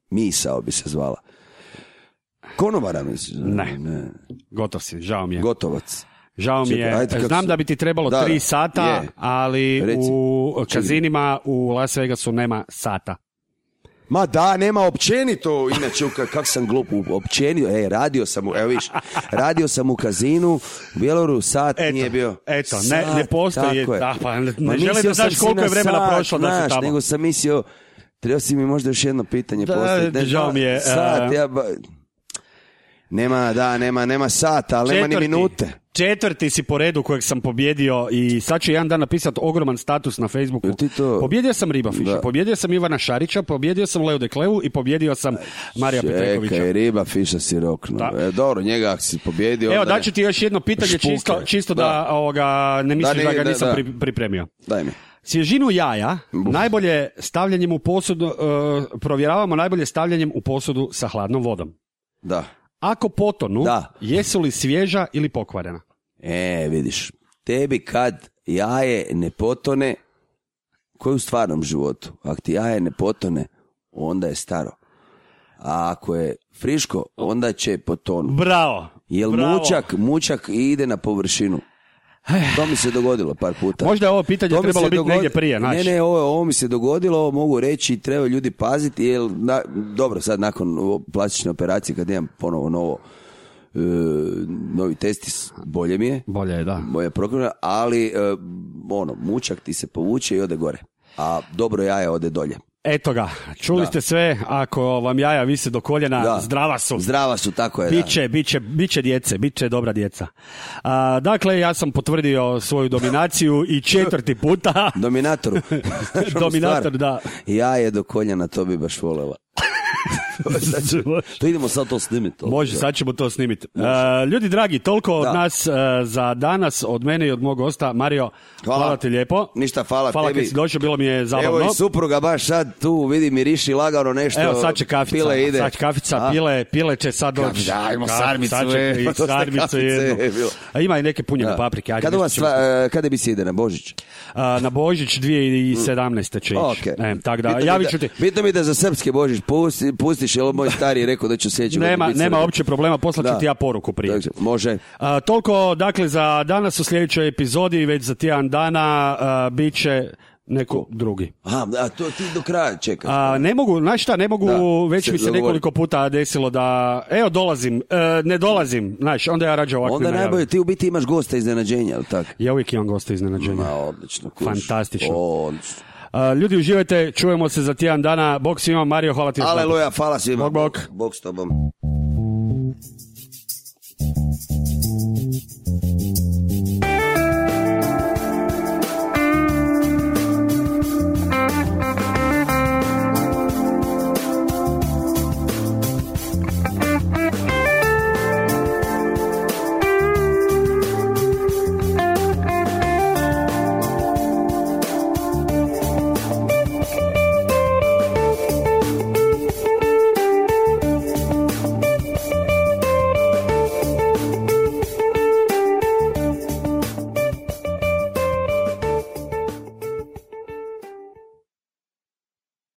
Misao bi se zvala. Konobara misliš? Ne. Gotov si, žao mi je. Gotovac. Žao mi je. Znam da bi ti trebalo Da, tri sata, je. ali Reci. u kazinima u Las Vegasu nema sata. Ma da, nema općenito, inače ka- kak sam glup, općenito, e, radio sam, u, evo viš, radio sam u kazinu, u Bjeloru, sat Eto, nije bio. eto, ne- ne postoji- tako je. da, pa ne- Ma ne želim da znaš koliko je na vremena sat, prošlo da si znaš, tamo. nego sam mislio, trebao si mi možda još jedno pitanje Da, postaviti. Ne, žao mi je, Sat, e, ja ba- Nema, da, nema, nema sata, ali nema ni minute. Četvrti si po redu kojeg sam pobjedio i sad ću jedan dan napisati ogroman status na Facebooku. Ti to- Pobjedio sam Ribafiša, Da. pobjedio sam Ivana Šarića, pobjedio sam Leo Dekleu i pobjedio sam Marija Petrekovića. Čekaj, riba, fiša si roknu. Da. E, dobro, njega si pobjedio. Evo, daću ti još jedno pitanje Špuke. čisto, čisto da, Da. ovoga, ne misliš da, ne- ga da, nisam da. pri- pripremio. Daj mi. Svježinu jaja najbolje stavljanjem u posudu, e, provjeravamo najbolje stavljanjem u posudu sa hladnom vodom. Da. Ako potonu, Da. jesu li svježa ili pokvarena? E, vidiš, tebi kad jaje ne potone, koji u stvarnom životu, ako ti jaje ne potone, onda je staro. A ako je friško, onda će potonu. Bravo! Jel bravo. mučak, mučak ide na površinu. To mi se dogodilo par puta. Možda je ovo pitanje To trebalo biti dogodi- negdje prije, znaš. Ne, ne, ovo, ovo mi se dogodilo, ovo mogu reći i treba ljudi paziti, jer na, dobro, sad nakon plastične operacije kad imam ponovo novo e, novi testis, bolje mi je, Bolje je, da. bolje program, ali e, ono, mučak ti se povuče i ode gore, a dobro jaje ode dolje. Eto ga, čuli Da. ste sve, ako vam jaja vise do koljena, Da. zdrava su. Zdrava su, tako je, da. Biće, biće, biće djece, biće dobra djeca. A, dakle, ja sam potvrdio svoju dominaciju i četvrti puta. Dominatoru. Dominator, da. Jaje do koljena, to bi baš volela. To idemo sad to snimiti. Može, sad ćemo to snimiti. E, ljudi dragi, toliko od Da. nas e, za danas, od mene i od mog gosta. Mario, hvala, Hvala. ti lijepo. Ništa, hvala Hvala tebi. kad si došao, bilo mi je zabavno. Evo i supruga baš sad tu, vidi miriši lagano nešto. Evo sad će kafica, Pile ide. sad će kafica, A? pile, pile će sad doći. Kafica, ajmo sarmicu, sad će e, i sarmicu jednu. je. A ima i neke punjene Da. paprike. ajde, Kada vas, sva- kada bi se ide na Božić? A, na Božić 2017. će ići. Ok. E, tak da, mi javit ću ti. Bitno mi da za srpski Božić pusti, pustiš, jer moj stari rekao da ću sljedeći Nema, nema uopće problema, poslat ću Da. ti ja poruku prije. Dakle, Može. A, toliko, dakle, za danas u sljedećoj epizodi, već za tjedan dana, a, bit će neko drugi. Aha, a to ti do kraja čekaš. A, ne mogu, znaš šta, ne mogu, Da, već se mi se dogovori. nekoliko puta desilo da, evo dolazim, e, ne dolazim, znaš, onda ja rađe ovako Onda najbolje, ti u biti imaš gosta iznenađenja, ali tako? Ja uvijek imam goste iznenađenja. Ma, odlično. kuš. Fantastično. O, odlično ljudi, uživajte, čujemo se za tjedan dana. Bog svima, Mario, hvala ti. Aleluja, hvala svima. Bog, bog. Bog s tobom.